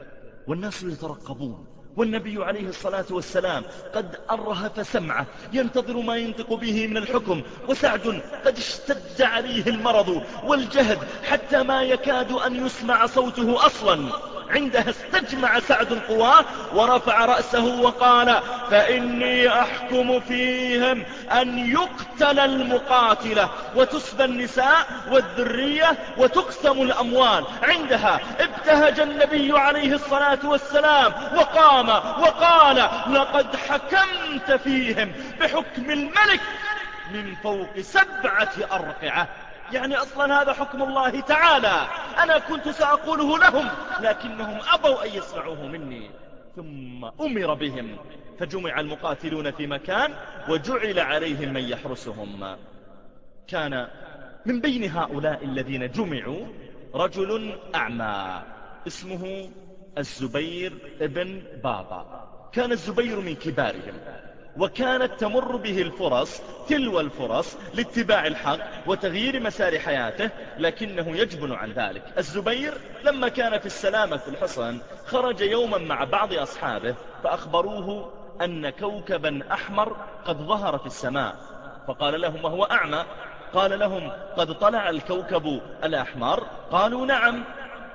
Speaker 4: والناس يترقبون والنبي عليه الصلاة والسلام قد أرهف سمعه ينتظر ما ينطق به من الحكم وسعد قد اشتد عليه المرض والجهد حتى ما يكاد أن يسمع صوته أصلا. عندها استجمع سعد قواه ورفع رأسه وقال فإني أحكم فيهم أن يقتل المقاتلة وتسبى النساء والذرية وتقسم الأموال. عندها ابتهج النبي عليه الصلاة والسلام وقام وقال لقد حكمت فيهم بحكم الملك من فوق سبعة أرقعة. يعني أصلا هذا حكم الله تعالى. أنا كنت سأقوله لهم لكنهم أبوا أن يسمعوه مني. ثم أمر بهم. فجمع المقاتلون في مكان وجعل عليهم من يحرسهم. كان من بين هؤلاء الذين جمعوا رجل أعمى اسمه الزبير ابن بابا. كان الزبير من كبارهم. وكانت تمر به الفرص تلو الفرص لاتباع الحق وتغيير مسار حياته لكنه يجبن عن ذلك. الزبير لما كان في السلامة في الحصن خرج يوما مع بعض أصحابه فأخبروه أن كوكبا أحمر قد ظهر في السماء. فقال لهم وهو أعمى قال لهم قد طلع الكوكب الأحمر؟ قالوا نعم.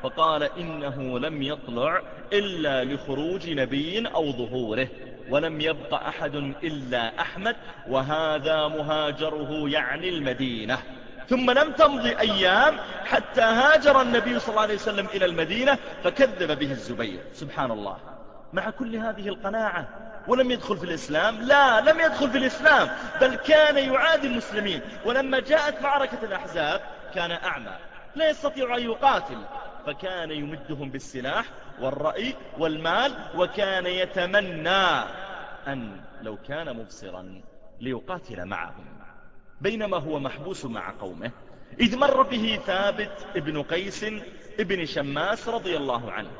Speaker 4: فقال إنه لم يطلع إلا لخروج نبي أو ظهوره. ولم يبق أحد إلا أحمد وهذا مهاجره يعني المدينة. ثم لم تمض أيام حتى هاجر النبي صلى الله عليه وسلم إلى المدينة فكذب به الزبير. سبحان الله. مع كل هذه القناعة ولم يدخل في الإسلام؟ لا لم يدخل في الإسلام بل كان يعادي المسلمين. ولما جاءت معركة الأحزاب كان أعمى لا يستطيع أن يقاتل فكان يمدهم بالسلاح والرأي والمال وكان يتمنى أن لو كان مبصرا ليقاتل معهم. بينما هو محبوس مع قومه. إذ مر به ثابت ابن قيس ابن شماس رضي الله عنه.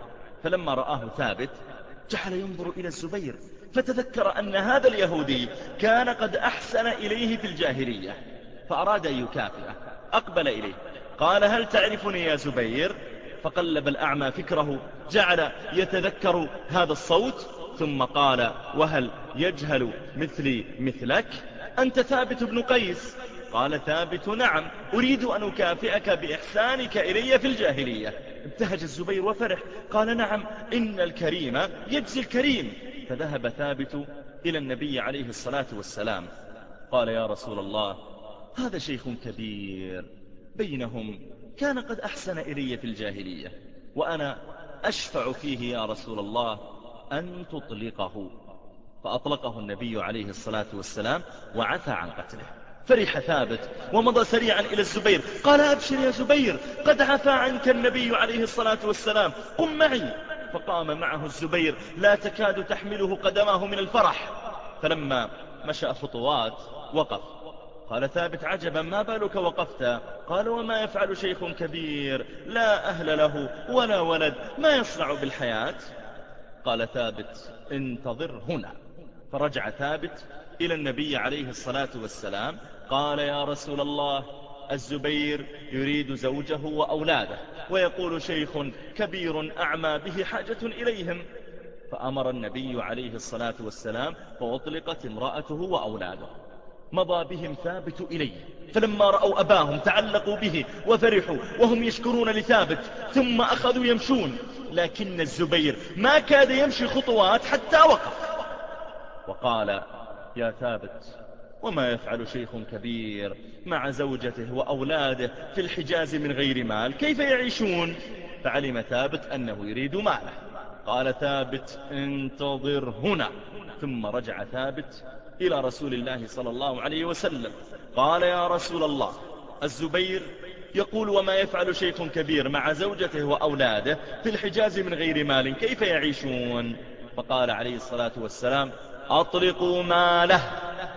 Speaker 4: فلما رآه ثابت جعل ينظر إلى الزبير فتذكر أن هذا اليهودي كان قد أحسن إليه في الجاهلية فأراد أن يكافئه أقبل إليه. قال هل تعرفني يا زبير؟ فقلب الأعمى فكره جعل يتذكر هذا الصوت ثم قال وهل يجهل مثلي مثلك؟ أنت ثابت بن قيس. قال ثابت نعم أريد أن أكافئك بإحسانك إلي في الجاهلية. ابتهج الزبير وفرح قال نعم إن الكريم يجزي الكريم. فذهب ثابت إلى النبي عليه الصلاة والسلام. قال يا رسول الله هذا شيخ كبير بينهم كان قد أحسن إلي في الجاهلية وأنا أشفع فيه يا رسول الله أن تطلقه. فأطلقه النبي عليه الصلاة والسلام وعفى عن قتله. فرح ثابت ومضى سريعا إلى الزبير. قال أبشر يا زبير قد عفى عنك النبي عليه الصلاة والسلام. قم معي. فقام معه الزبير لا تكاد تحمله قدماه من الفرح. فلما مشى خطوات وقف. قال ثابت عجبا ما بالك وقفت؟ قال وما يفعل شيخ كبير لا أهل له ولا ولد ما يصنع بالحياة؟ قال ثابت انتظر هنا. فرجع ثابت إلى النبي عليه الصلاة والسلام قال يا رسول الله الزبير يريد زوجه وأولاده ويقول شيخ كبير أعمى به حاجة إليهم. فأمر النبي عليه الصلاة والسلام فأطلقت امرأته وأولاده. مضى بهم ثابت إليه فلما رأوا أباهم تعلقوا به وفرحوا وهم يشكرون لثابت ثم أخذوا يمشون. لكن الزبير ما كاد يمشي خطوات حتى وقف. وقال يا ثابت وما يفعل شيخ كبير مع زوجته وأولاده في الحجاز من غير مال كيف يعيشون؟ فعلم ثابت أنه يريد ماله. قال ثابت انتظر هنا. ثم رجع ثابت إلى رسول الله صلى الله عليه وسلم. قال يا رسول الله الزبير يقول وما يفعل شيخ كبير مع زوجته وأولاده في الحجاز من غير مال كيف يعيشون؟ فقال عليه الصلاة والسلام أطلقوا ماله.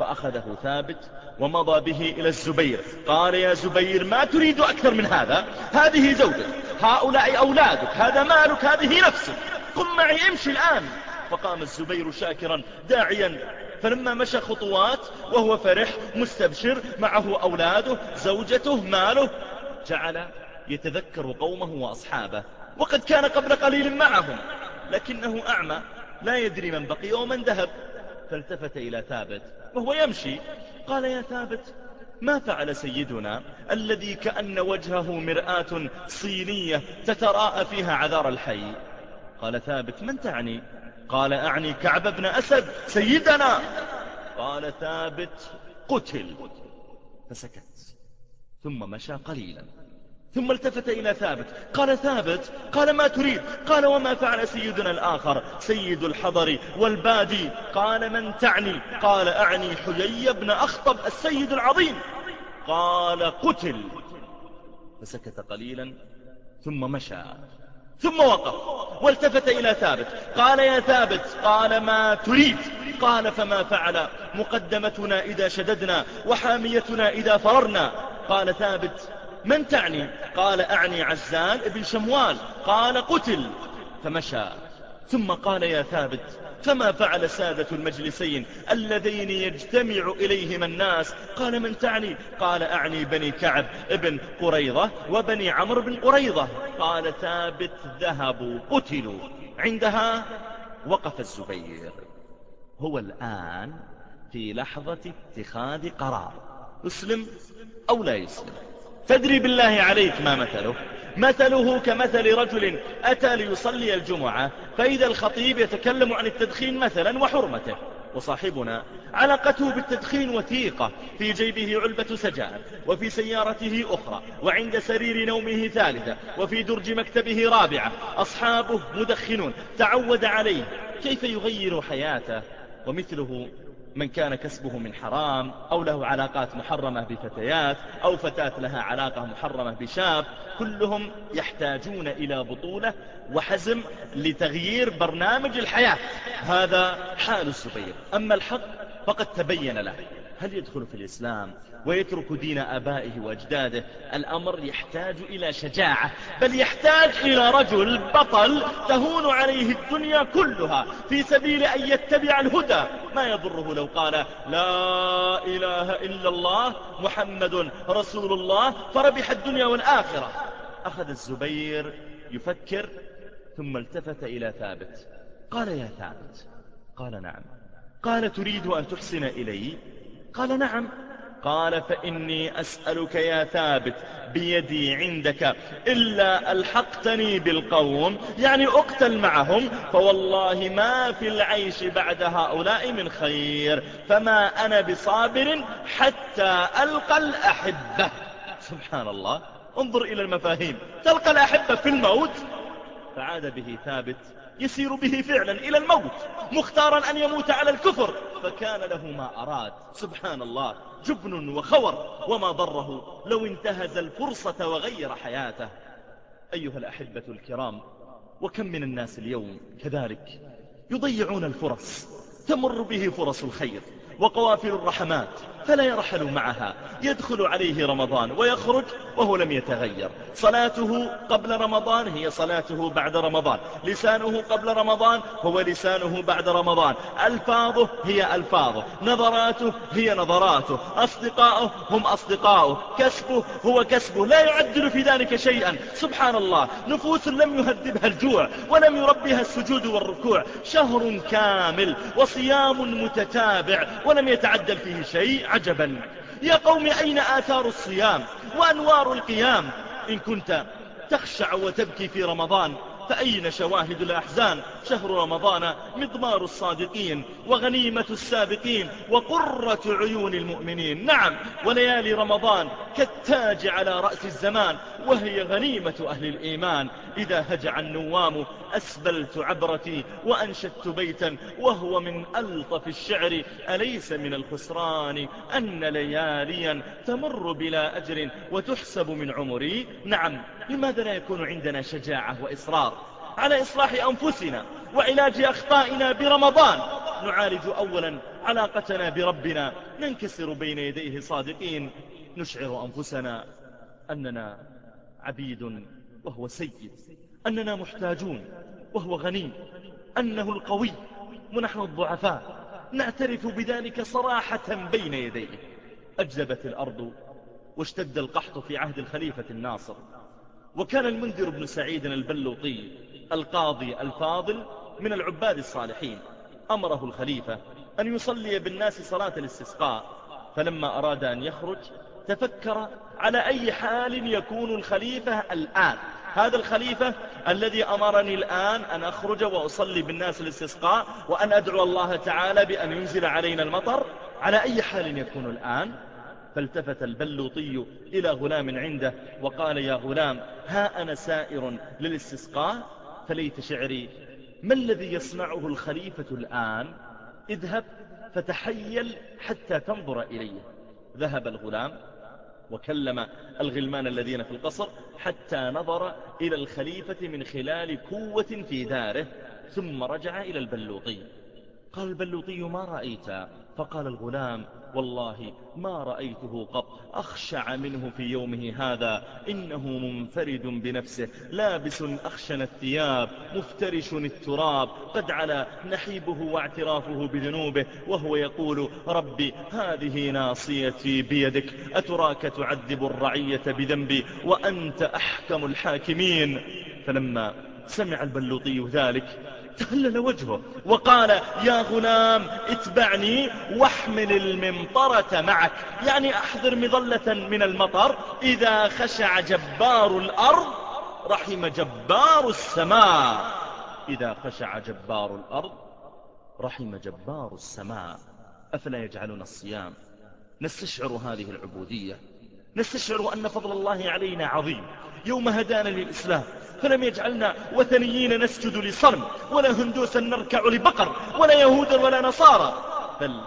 Speaker 4: فأخذه ثابت ومضى به إلى الزبير. قال يا زبير ما تريد أكثر من هذا؟ هذه زوجك هؤلاء أولادك هذا مالك هذه نفسك. قم معي امشي الآن. فقام الزبير شاكرا داعيا. فلما مشى خطوات وهو فرح مستبشر معه أولاده زوجته ماله جعل يتذكر قومه وأصحابه. وقد كان قبل قليل معهم لكنه أعمى لا يدري من بقي ومن ذهب. فالتفت إلى ثابت وهو يمشي. قال يا ثابت ما فعل سيدنا الذي كأن وجهه مرآة صينية تتراءى فيها عذار الحي؟ قال ثابت من تعني؟ قال أعني كعب بن أسد سيدنا. قال ثابت قتل. فسكت. ثم مشى قليلا. ثم التفت إلى ثابت. قال ثابت قال ما تريد؟ قال وما فعل سيدنا الآخر سيد الحضر والبادي. قال من تعني؟ قال أعني حيي بن أخطب السيد العظيم. قال قتل. فسكت قليلا ثم مشى. ثم وقف والتفت إلى ثابت. قال يا ثابت قال ما تريد؟ قال فما فعل. مقدمتنا إذا شددنا وحاميتنا إذا فررنا. قال ثابت من تعني؟ قال أعني عزال ابن شموال. قال قتل فمشى. ثم قال يا ثابت فما فعل سادة المجلسين اللذين يجتمع إليهما الناس؟ قال من تعني؟ قال أعني بني كعب ابن قريضة وبني عمرو بن قريضة قال ثابت ذهبوا قتلوا. عندها وقف الزبير. هو الآن في لحظة اتخاذ قرار. يسلم أو لا يسلم؟ فادري بالله عليك ما مثله؟ مثله كمثل رجل أتى ليصلي الجمعة فإذا الخطيب يتكلم عن التدخين مثلا وحرمته. وصاحبنا علاقته بالتدخين وثيقة في جيبه علبة سجائر وفي سيارته أخرى وعند سرير نومه ثالثة وفي درج مكتبه رابعة. أصحابه مدخنون تعود عليه. كيف يغير حياته؟ ومثله من كان كسبه من حرام أو له علاقات محرمة بفتيات أو فتاة لها علاقة محرمة بشاب كلهم يحتاجون إلى بطولة وحزم لتغيير برنامج الحياة. هذا حال الزبير أما الحق فقد تبين له. هل يدخل في الإسلام ويترك دين آبائه وأجداده؟ الأمر يحتاج إلى شجاعة بل يحتاج إلى رجل بطل تهون عليه الدنيا كلها في سبيل أن يتبع الهدى. ما يضره لو قال لا إله إلا الله محمد رسول الله فربح الدنيا والآخرة. أخذ الزبير يفكر ثم التفت إلى ثابت. قال يا ثابت قال نعم. قال تريد أن تحسن إلي؟ قال نعم. قال فإني أسألك يا ثابت بيدي عندك إلا ألحقتني بالقوم يعني أقتل معهم فوالله ما في العيش بعد هؤلاء من خير فما أنا بصابر حتى ألقى الأحبة. سبحان الله. انظر إلى المفاهيم. تلقى الأحبة في الموت؟ فعاد به ثابت يسير به فعلا إلى الموت مختارا أن يموت على الكفر. فكان له ما أراد. سبحان الله جبن وخور. وما ضره لو انتهز الفرصة وغير حياته. أيها الأحبة الكرام وكم من الناس اليوم كذلك يضيعون الفرص تمر به فرص الخير وقوافل الرحمات. فلا يرحل معها. يدخل عليه رمضان ويخرج وهو لم يتغير. صلاته قبل رمضان هي صلاته بعد رمضان. لسانه قبل رمضان هو لسانه بعد رمضان. ألفاظه هي ألفاظه. نظراته هي نظراته. أصدقاؤه هم أصدقاؤه. كسبه هو كسبه. لا يعدل في ذلك شيئا. سبحان الله نفوس لم يهذبها الجوع ولم يربها السجود والركوع. شهر كامل وصيام متتابع ولم يتعدل فيه شيء عجبا. يا قوم أين آثار الصيام وأنوار القيام؟ إن كنت تخشع وتبكي في رمضان فأين شواهد الأحزان؟ شهر رمضان مضمار الصادقين وغنيمة السابقين وقرة عيون المؤمنين. نعم وليالي رمضان كالتاج على رأس الزمان وهي غنيمة أهل الإيمان. إذا هجع النوام أسبلت عبرتي وأنشدت بيتا وهو من ألطف الشعر. أليس من الخسران أن لياليا تمر بلا أجر وتحسب من عمري؟ نعم لماذا لا يكون عندنا شجاعة وإصرار على إصلاح أنفسنا وعلاج أخطائنا برمضان؟ نعالج أولا علاقتنا بربنا ننكسر بين يديه صادقين نشعر أنفسنا أننا عبيد وهو سيد أننا محتاجون وهو غني أنه القوي ونحن الضعفاء نعترف بذلك صراحة بين يديه. أجذبت الأرض واشتد القحط في عهد الخليفة الناصر وكان المنذر بن سعيد البلوطي القاضي الفاضل من العباد الصالحين. أمره الخليفة أن يصلي بالناس صلاة الاستسقاء فلما أراد أن يخرج تفكر على أي حال يكون الخليفة الآن. هذا الخليفة الذي أمرني الآن أن أخرج وأصلي بالناس الاستسقاء وأن أدعو الله تعالى بأن ينزل علينا المطر. على أي حال يكون الآن؟ فالتفت البلوطي إلى غلام عنده وقال يا غلام ها أنا سائر للاستسقاء؟ فليت شعري ما الذي يصنعه الخليفة الآن؟ اذهب فتحيل حتى تنظر إليه. ذهب الغلام وكلم الغلمان الذين في القصر حتى نظر إلى الخليفة من خلال كوة في داره ثم رجع إلى البلوطي. قال البلوطي ما رأيت؟ فقال الغلام والله ما رأيته قط. أخشع منه في يومه هذا. إنه منفرد بنفسه. لابس أخشن الثياب. مفترش التراب. قد على نحيبه واعترافه بذنوبه. وهو يقول ربي هذه ناصيتي بيدك. أتراك تعذب الرعية بذنبي؟ وأنت أحكم الحاكمين. فلما سمع البلوطي ذلك تهلل وجهه وقال يا غلام اتبعني واحمل الممطرة معك. يعني أحضر مظلة من المطر. إذا خشع جبار الأرض رحم جبار السماء. إذا خشع جبار الأرض رحم جبار السماء. أفلا يجعلنا الصيام؟ نستشعر هذه العبودية. نستشعر أن فضل الله علينا عظيم. يوم هدانا للإسلام فلم يجعلنا وثنيين نسجد لصنم ولا هندوسا نركع لبقر ولا يهودا ولا نصارى. بل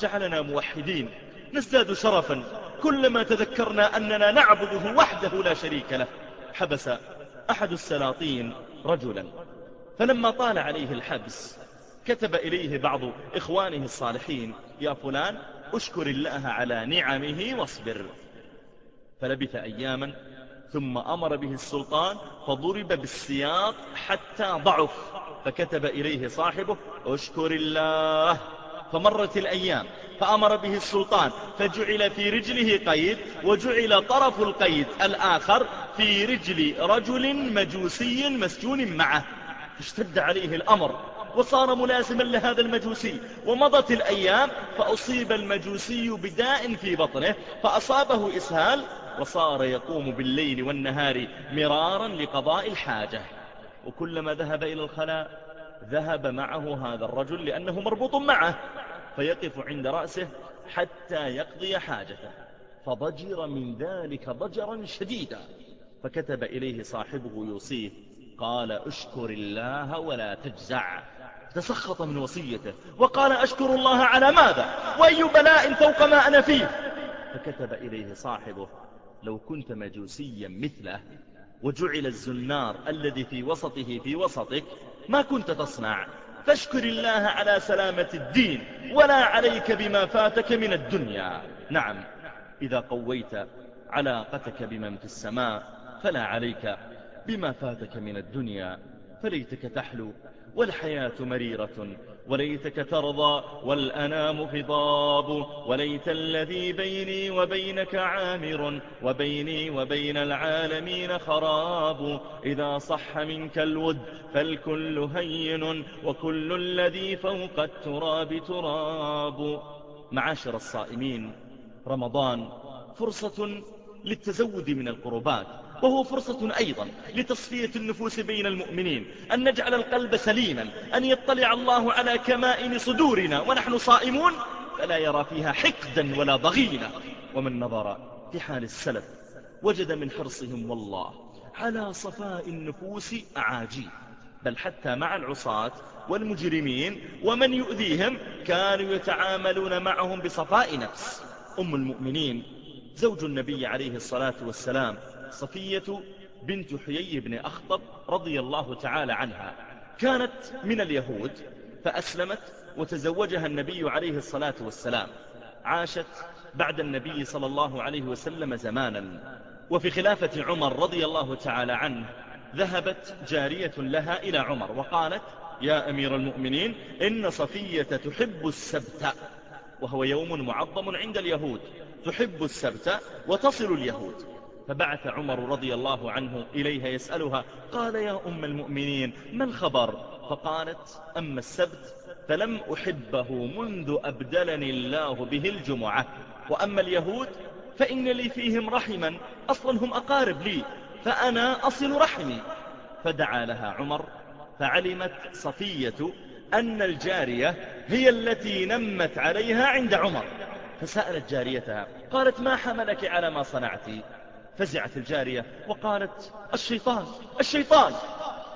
Speaker 4: جعلنا موحدين نزداد شرفا كلما تذكرنا أننا نعبده وحده لا شريك له. حبس أحد السلاطين رجلا. فلما طال عليه الحبس كتب إليه بعض إخوانه الصالحين يا فلان أشكر الله على نعمه واصبر. فلبث أياما ثم أمر به السلطان فضرب بالسياط حتى ضعف فكتب إليه صاحبه أشكر الله. فمرت الأيام فأمر به السلطان فجعل في رجله قيد وجعل طرف القيد الآخر في رجل رجل مجوسي مسجون معه. اشتد عليه الأمر وصار ملازما لهذا المجوسي. ومضت الأيام فأصيب المجوسي بداء في بطنه فأصابه إسهال وصار يقوم بالليل والنهار مرارا لقضاء الحاجة. وكلما ذهب إلى الخلاء ذهب معه هذا الرجل لأنه مربوط معه فيقف عند رأسه حتى يقضي حاجته. فضجر من ذلك ضجرا شديدا. فكتب إليه صاحبه يوصيه قال أشكر الله ولا تجزع. تسخط من وصيته وقال أشكر الله على ماذا؟ وأي بلاء فوق ما أنا فيه؟ فكتب إليه صاحبه لو كنت مجوسيا مثله وجعل الزنار الذي في وسطه في وسطك ما كنت تصنع. فاشكر الله على سلامة الدين ولا عليك بما فاتك من الدنيا. نعم إذا قويت علاقتك بمن في السماء فلا عليك بما فاتك من الدنيا. فليتك تحلو والحياة مريرة وليتك ترضى والأنام خضاب وليت الذي بيني وبينك عامر وبيني وبين العالمين خراب. إذا صح منك الود فالكل هين وكل الذي فوق التراب تراب. معاشر الصائمين رمضان فرصة للتزود من القربات. وهو فرصة أيضا لتصفية النفوس بين المؤمنين أن نجعل القلب سليما أن يطلع الله على كمائن صدورنا ونحن صائمون فلا يرى فيها حقدا ولا ضغينة ومن نظر في حال السلف وجد من حرصهم والله على صفاء النفوس أعاجيب. بل حتى مع العصاة والمجرمين ومن يؤذيهم كانوا يتعاملون معهم بصفاء نفس. أم المؤمنين زوج النبي عليه الصلاة والسلام صفية بنت حيي بن أخطب رضي الله تعالى عنها. كانت من اليهود فأسلمت وتزوجها النبي عليه الصلاة والسلام. عاشت بعد النبي صلى الله عليه وسلم زمانا. وفي خلافة عمر رضي الله تعالى عنه ذهبت جارية لها إلى عمر وقالت يا أمير المؤمنين إن صفية تحب السبت. وهو يوم معظم عند اليهود. تحب السبت وتصل اليهود. فبعث عمر رضي الله عنه إليها يسألها قال يا أم المؤمنين ما الخبر؟ فقالت أما السبت فلم أحبه منذ أبدلني الله به الجمعة. وأما اليهود فإن لي فيهم رحما أصلا هم أقارب لي فأنا أصل رحمي. فدعا لها عمر فعلمت صفية أن الجارية هي التي نمت عليها عند عمر فسألت جاريتها قالت ما حملك على ما صنعتي فزعت الجارية وقالت الشيطان الشيطان.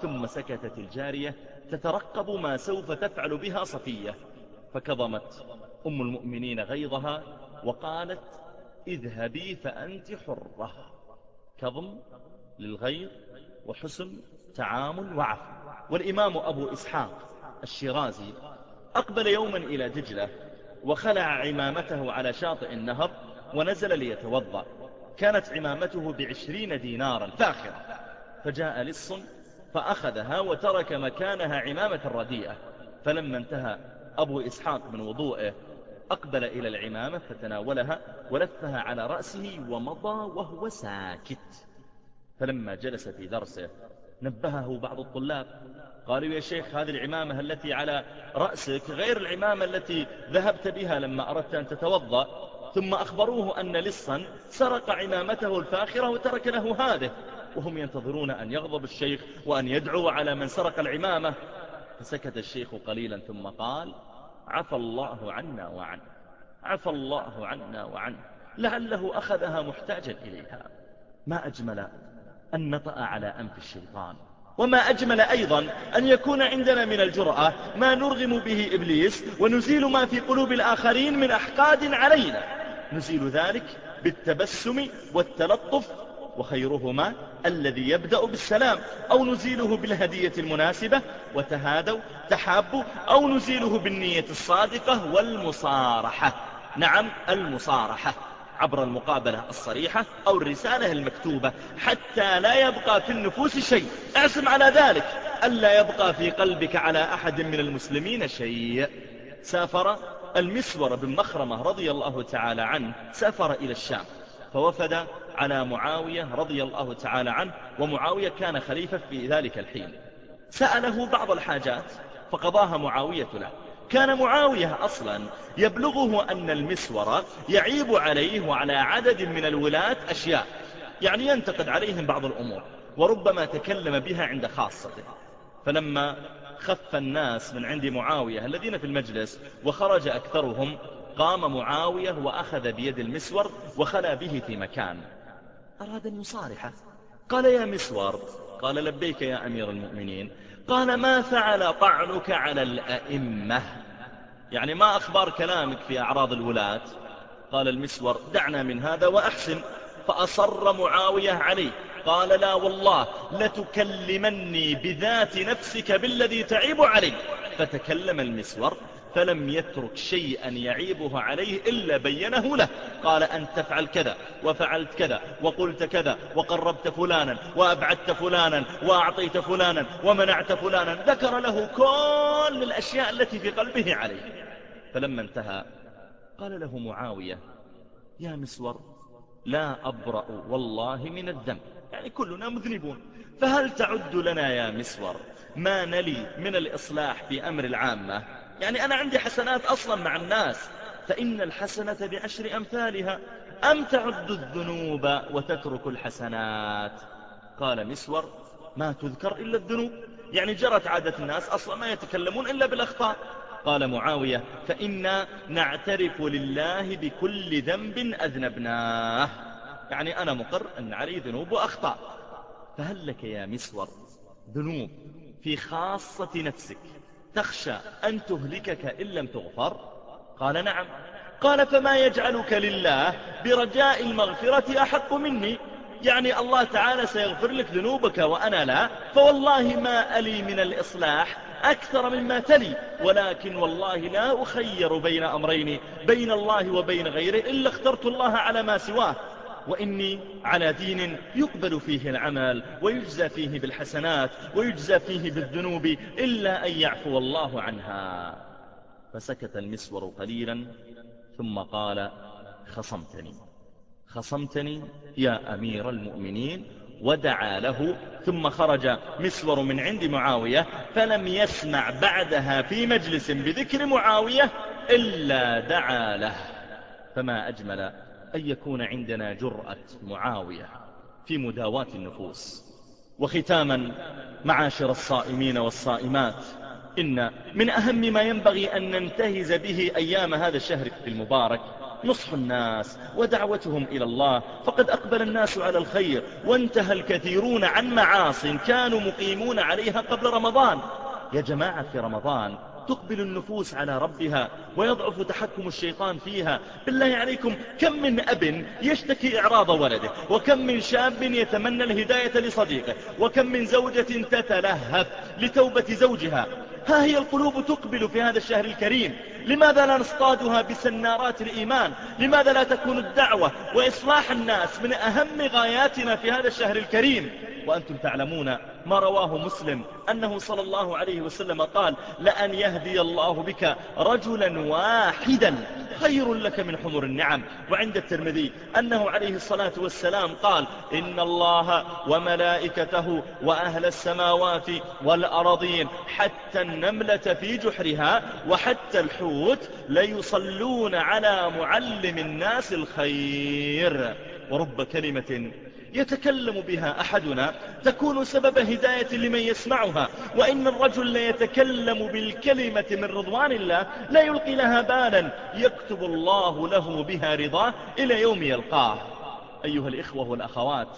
Speaker 4: ثم سكتت الجارية تترقب ما سوف تفعل بها صفية. فكظمت أم المؤمنين غيظها وقالت اذهبي فأنت حرة. كظم للغيظ وحسن تعامل وعفو. والإمام أبو إسحاق الشيرازي أقبل يوما إلى دجلة وخلع عمامته على شاطئ النهر ونزل ليتوضأ. كانت عمامته بعشرين دينارا فاخرة. فجاء لص فأخذها وترك مكانها عمامة رديئة. فلما انتهى أبو إسحاق من وضوئه أقبل إلى العمامة فتناولها ولفها على رأسه ومضى وهو ساكت. فلما جلس في درسه نبهه بعض الطلاب. قالوا يا شيخ هذه العمامة التي على رأسك غير العمامة التي ذهبت بها لما أردت أن تتوضأ. ثم أخبروه أن لصا سرق عمامته الفاخرة وترك له هذه وهم ينتظرون أن يغضب الشيخ وأن يدعو على من سرق العمامة. فسكت الشيخ قليلا ثم قال عفى الله عنا وعنه عفى الله عنا وعنه لعله أخذها محتاجا إليها. ما أجمل أن نطأ على أنف الشيطان وما أجمل أيضا أن يكون عندنا من الجرأة ما نرغم به إبليس ونزيل ما في قلوب الآخرين من أحقاد علينا. نزيل ذلك بالتبسم والتلطف وخيرهما الذي يبدأ بالسلام أو نزيله بالهدية المناسبة وتهادوا تحابوا أو نزيله بالنية الصادقة والمصارحة. نعم المصارحة عبر المقابلة الصريحة أو الرسالة المكتوبة حتى لا يبقى في النفوس شيء. اعزم على ذلك ألا يبقى في قلبك على أحد من المسلمين شيء. سافر المسور بن مخرمة رضي الله تعالى عنه سافر إلى الشام فوفد على معاوية رضي الله تعالى عنه ومعاوية كان خليفة في ذلك الحين. سأله بعض الحاجات فقضاها معاوية له. كان معاوية أصلا يبلغه أن المسور يعيب عليه وعلى عدد من الولاة أشياء يعني ينتقد عليهم بعض الأمور وربما تكلم بها عند خاصته. فلما خف الناس من عند معاوية الذين في المجلس وخرج أكثرهم قام معاوية وأخذ بيد المسور وخلى به في مكان. أراد أن يصارحه قال يا مسور. قال لبيك يا أمير المؤمنين. قال ما فعل طعنك على الأئمة؟ يعني ما أخبار كلامك في أعراض الولاة؟ قال المسور دعنا من هذا وأحسن. فأصر معاوية عليه. قال لا والله لتكلمني بذات نفسك بالذي تعيب علي. فتكلم المسور فلم يترك شيئا يعيبه عليه إلا بينه له. قال أن تفعل كذا وفعلت كذا وقلت كذا وقربت فلانا وأبعدت فلانا وأعطيت فلانا ومنعت فلانا. ذكر له كل الأشياء التي في قلبه عليه. فلما انتهى قال له معاوية يا مسور لا أبرأ والله من الذنب. يعني كلنا مذنبون. فهل تعد لنا يا مسور ما نلي من الإصلاح في أمر العامة؟ يعني أنا عندي حسنات أصلا مع الناس فإن الحسنة بعشر أمثالها أم تعد الذنوب وتترك الحسنات؟ قال مسور ما تذكر إلا الذنوب. يعني جرت عادة الناس أصلا ما يتكلمون إلا بالأخطاء. قال معاوية فإنا نعترف لله بكل ذنب أذنبناه. يعني أنا مقر أن علي ذنوب وأخطاء فهل لك يا مسور ذنوب في خاصة نفسك تخشى أن تهلكك إن لم تغفر؟ قال نعم. قال فما يجعلك لله برجاء المغفرة أحق مني؟ يعني الله تعالى سيغفر لك ذنوبك وأنا لا. فوالله ما ألي من الإصلاح أكثر مما تلي. ولكن والله لا أخير بين أمرين بين الله وبين غيره إلا اخترت الله على ما سواه. وإني على دين يقبل فيه العمل ويجزى فيه بالحسنات ويجزى فيه بالذنوب إلا أن يعفو الله عنها. فسكت المسور قليلا ثم قال خصمتني. خصمتني يا أمير المؤمنين. ودعا له ثم خرج مسور من عند معاوية فلم يسمع بعدها في مجلس بذكر معاوية إلا دعا له. فما أجمل أن يكون عندنا جرأة معاوية في مداواة النفوس. وختاما معاشر الصائمين والصائمات إن من أهم ما ينبغي أن ننتهز به أيام هذا الشهر المبارك نصح الناس ودعوتهم إلى الله. فقد أقبل الناس على الخير وانتهى الكثيرون عن معاص كانوا مقيمون عليها قبل رمضان. يا جماعة في رمضان تقبل النفوس على ربها ويضعف تحكم الشيطان فيها. بالله عليكم كم من أب يشتكي إعراض ولده؟ وكم من شاب يتمنى الهداية لصديقه؟ وكم من زوجة تتلهف لتوبة زوجها؟ ها هي القلوب تقبل في هذا الشهر الكريم. لماذا لا نصطادها بسنارات الإيمان؟ لماذا لا تكون الدعوة وإصلاح الناس من أهم غاياتنا في هذا الشهر الكريم؟ وأنتم تعلمون ما رواه مسلم أنه صلى الله عليه وسلم قال لأن يهدي الله بك رجلا واحدا خير لك من حمر النعم. وعند الترمذي أنه عليه الصلاة والسلام قال إن الله وملائكته وأهل السماوات والأرضين حتى النملة في جحرها وحتى الحوت ليصلون على معلم الناس الخير. ورب كلمة يتكلم بها أحدنا تكون سبب هداية لمن يسمعها وإن الرجل ليتكلم بالكلمة من رضوان الله لا يلقي لها بالا يكتب الله له بها رضاه إلى يوم يلقاه. أيها الإخوة والأخوات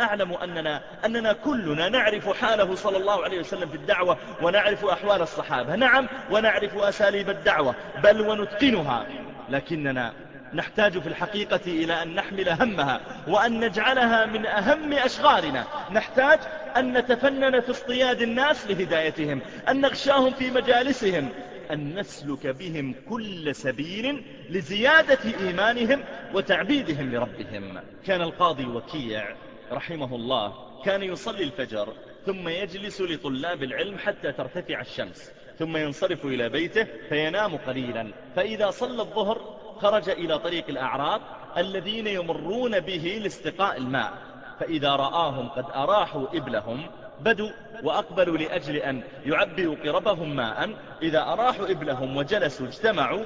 Speaker 4: أعلم أننا, أننا كلنا نعرف حاله صلى الله عليه وسلم في الدعوة ونعرف أحوال الصحابة. نعم ونعرف أساليب الدعوة بل ونتقنها لكننا نحتاج في الحقيقة إلى أن نحمل همها وأن نجعلها من أهم أشغالنا. نحتاج أن نتفنن في اصطياد الناس لهدايتهم أن نغشاهم في مجالسهم أن نسلك بهم كل سبيل لزيادة إيمانهم وتعبيدهم لربهم. كان القاضي وكيع رحمه الله كان يصلي الفجر ثم يجلس لطلاب العلم حتى ترتفع الشمس ثم ينصرف إلى بيته فينام قليلا. فإذا صلى الظهر خرج إلى طريق الأعراب الذين يمرون به لاستقاء الماء فإذا رآهم قد أراحوا إبلهم بدوا وأقبلوا لأجل أن يعبئوا قربهم ماء. إذا أراحوا إبلهم وجلسوا اجتمعوا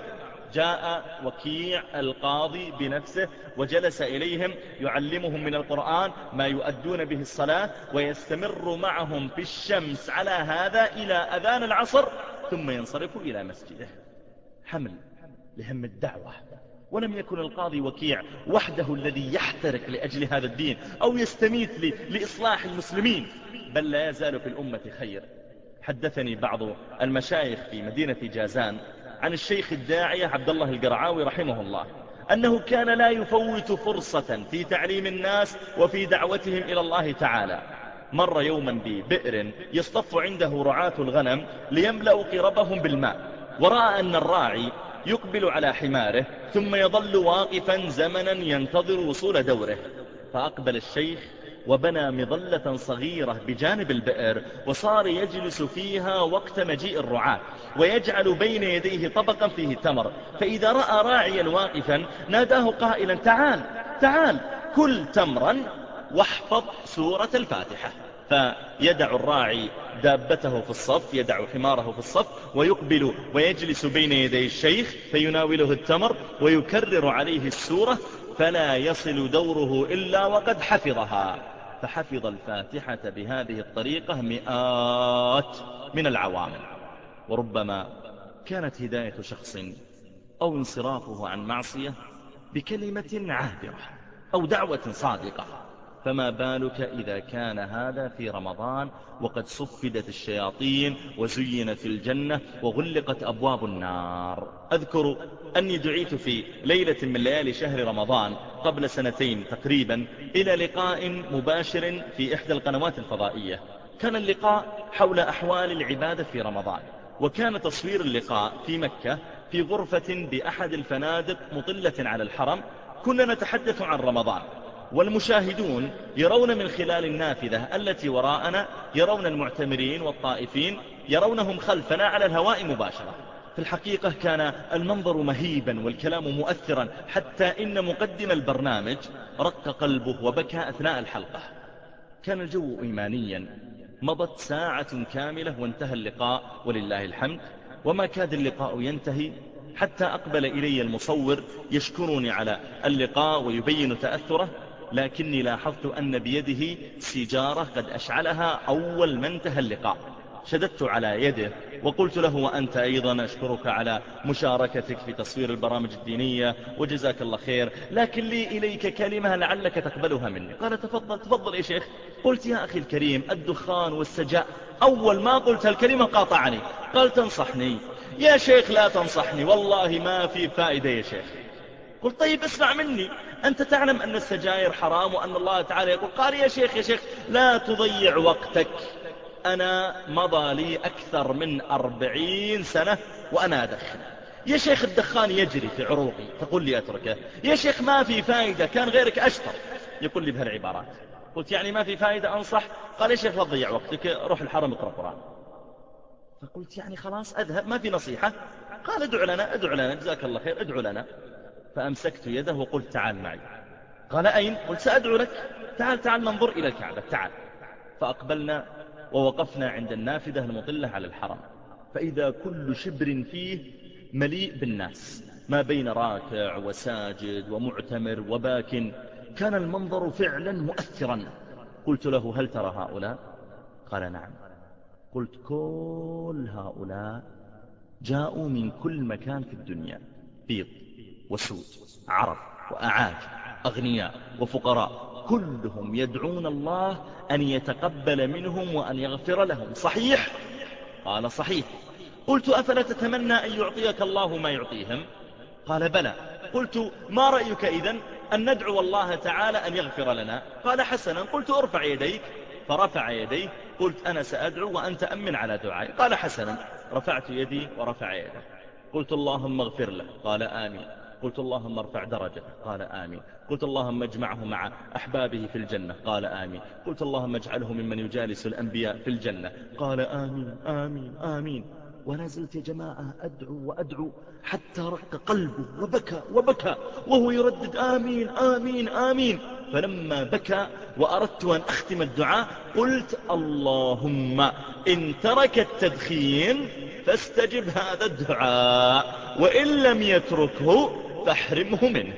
Speaker 4: جاء وكيع القاضي بنفسه وجلس إليهم يعلمهم من القرآن ما يؤدون به الصلاة ويستمر معهم في الشمس على هذا إلى أذان العصر ثم ينصرف إلى مسجده. حمل. لهم الدعوة. ولم يكن القاضي وكيع وحده الذي يحترق لأجل هذا الدين أو يستميت لإصلاح المسلمين. بل لا يزال في الأمة خير. حدثني بعض المشايخ في مدينة جازان عن الشيخ الداعية عبد الله القرعاوي رحمه الله أنه كان لا يفوت فرصة في تعليم الناس وفي دعوتهم إلى الله تعالى. مر يوما ببئر يصطف عنده رعاة الغنم ليملأوا قربهم بالماء. ورأى أن الراعي يقبل على حماره ثم يظل واقفا زمنا ينتظر وصول دوره. فأقبل الشيخ وبنى مظلة صغيرة بجانب البئر وصار يجلس فيها وقت مجيء الرعاة ويجعل بين يديه طبقا فيه تمر فإذا رأى راعيا واقفا ناداه قائلا تعال تعال كل تمرا واحفظ سورة الفاتحة. فيدع الراعي دابته في الصف يدع حماره في الصف ويقبل ويجلس بين يدي الشيخ فيناوله التمر ويكرر عليه السورة فلا يصل دوره إلا وقد حفظها. فحفظ الفاتحة بهذه الطريقة مئات من العوامل. وربما كانت هداية شخص أو انصرافه عن معصية بكلمة عابرة أو دعوة صادقة. فما بالك إذا كان هذا في رمضان وقد صفدت الشياطين وزينت الجنة وغلقت أبواب النار. أذكر أني دعيت في ليلة من ليالي شهر رمضان قبل سنتين تقريبا إلى لقاء مباشر في إحدى القنوات الفضائية. كان اللقاء حول أحوال العبادة في رمضان وكان تصوير اللقاء في مكة في غرفة بأحد الفنادق مطلة على الحرم. كنا نتحدث عن رمضان والمشاهدون يرون من خلال النافذة التي وراءنا يرون المعتمرين والطائفين يرونهم خلفنا على الهواء مباشرة. في الحقيقة كان المنظر مهيبا والكلام مؤثرا حتى إن مقدم البرنامج رق قلبه وبكى أثناء الحلقة. كان الجو إيمانيا مضت ساعة كاملة وانتهى اللقاء ولله الحمد. وما كاد اللقاء ينتهي حتى أقبل إلي المصور يشكرني على اللقاء ويبين تأثره. لكني لاحظت أن بيده سيجارة قد أشعلها أول ما انتهى اللقاء. شددت على يده وقلت له وأنت أيضا أشكرك على مشاركتك في تصوير البرامج الدينية وجزاك الله خير لكن لي إليك كلمة لعلك تقبلها مني. قال تفضل تفضل يا شيخ. قلت يا أخي الكريم الدخان والسجاء. أول ما قلت الكلمة قاطعني. قال تنصحني. يا شيخ لا تنصحني والله ما في فائدة يا شيخ. قلت طيب اسمع مني. أنت تعلم أن السجاير حرام وأن الله تعالى يقول قال يا شيخ يا شيخ لا تضيع وقتك. أنا مضى لي أكثر من أربعين سنة وأنا أدخن. يا شيخ الدخان يجري في عروقي تقول لي أتركه. يا شيخ ما في فائدة كان غيرك أشطر. يقول لي بهالعبارات. قلت يعني ما في فائدة أنصح. قال يا شيخ لا تضيع وقتك روح الحرم اقرأ قرآن. فقلت يعني خلاص أذهب ما في نصيحة. قال ادعو لنا ادعو لنا جزاك الله خير ادعو لنا. فأمسكت يده وقلت تعال معي. قال أين؟ قلت سأدعو لك. تعال تعال ننظر إلى الكعبة. تعال. فأقبلنا ووقفنا عند النافذة المطلة على الحرم. فإذا كل شبر فيه مليء بالناس. ما بين راكع وساجد ومعتمر وباك كان المنظر فعلا مؤثرا. قلت له هل ترى هؤلاء؟ قال نعم. قلت كل هؤلاء جاءوا من كل مكان في الدنيا. بيض. وسود عرب وأعاج أغنياء وفقراء كلهم يدعون الله أن يتقبل منهم وأن يغفر لهم. صحيح؟ قال صحيح. قلت أفلا تتمنى أن يعطيك الله ما يعطيهم؟ قال بلى. قلت ما رأيك إذن أن ندعو الله تعالى أن يغفر لنا؟ قال حسنا. قلت ارفع يديك. فرفع يديه. قلت أنا سأدعو وأنت أمن على دعائي. قال حسنا. رفعت يدي ورفع يده. قلت اللهم اغفر له. قال آمين. قلت اللهم ارفع درجة قال آمين. قلت اللهم اجمعه مع أحبابه في الجنة. قال آمين. قلت اللهم اجعله ممن يجالس الأنبياء في الجنة. قال آمين. آمين. آمين. ولا زلت يا جماعة أدعو وأدعو حتى رق قلبه وبكى وبكى وهو يردد آمين آمين آمين. فلما بكى وأردت أن أختم الدعاء قلت اللهم إن ترك التدخين فاستجب هذا الدعاء وإن لم يتركه فاحرمه منه.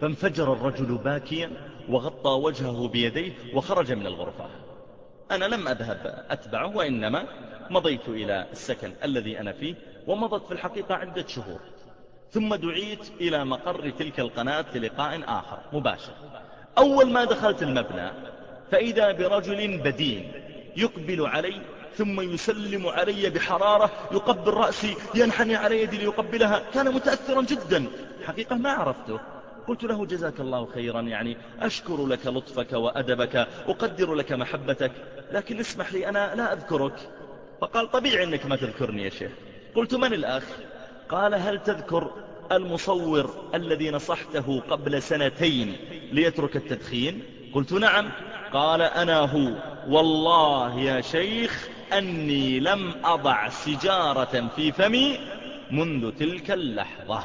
Speaker 4: فانفجر الرجل باكيا وغطى وجهه بيديه وخرج من الغرفة. أنا لم أذهب أتبعه وإنما مضيت إلى السكن الذي أنا فيه ومضت في الحقيقة عدة شهور. ثم دعيت إلى مقر تلك القناة للقاء آخر مباشر. أول ما دخلت المبنى فإذا برجل بدين يقبل علي ثم يسلم علي بحرارة يقبل رأسي ينحني على يدي ليقبلها كان متأثرا جدا. حقيقة ما عرفته. قلت له جزاك الله خيرا يعني أشكر لك لطفك وأدبك أقدر لك محبتك لكن اسمح لي أنا لا أذكرك. فقال طبيعي أنك ما تذكرني يا شيخ. قلت من الأخ قال هل تذكر المصور الذي نصحته قبل سنتين ليترك التدخين؟ قلت نعم. قال أنا هو. والله يا شيخ أني لم أضع سجارة في فمي منذ تلك اللحظة.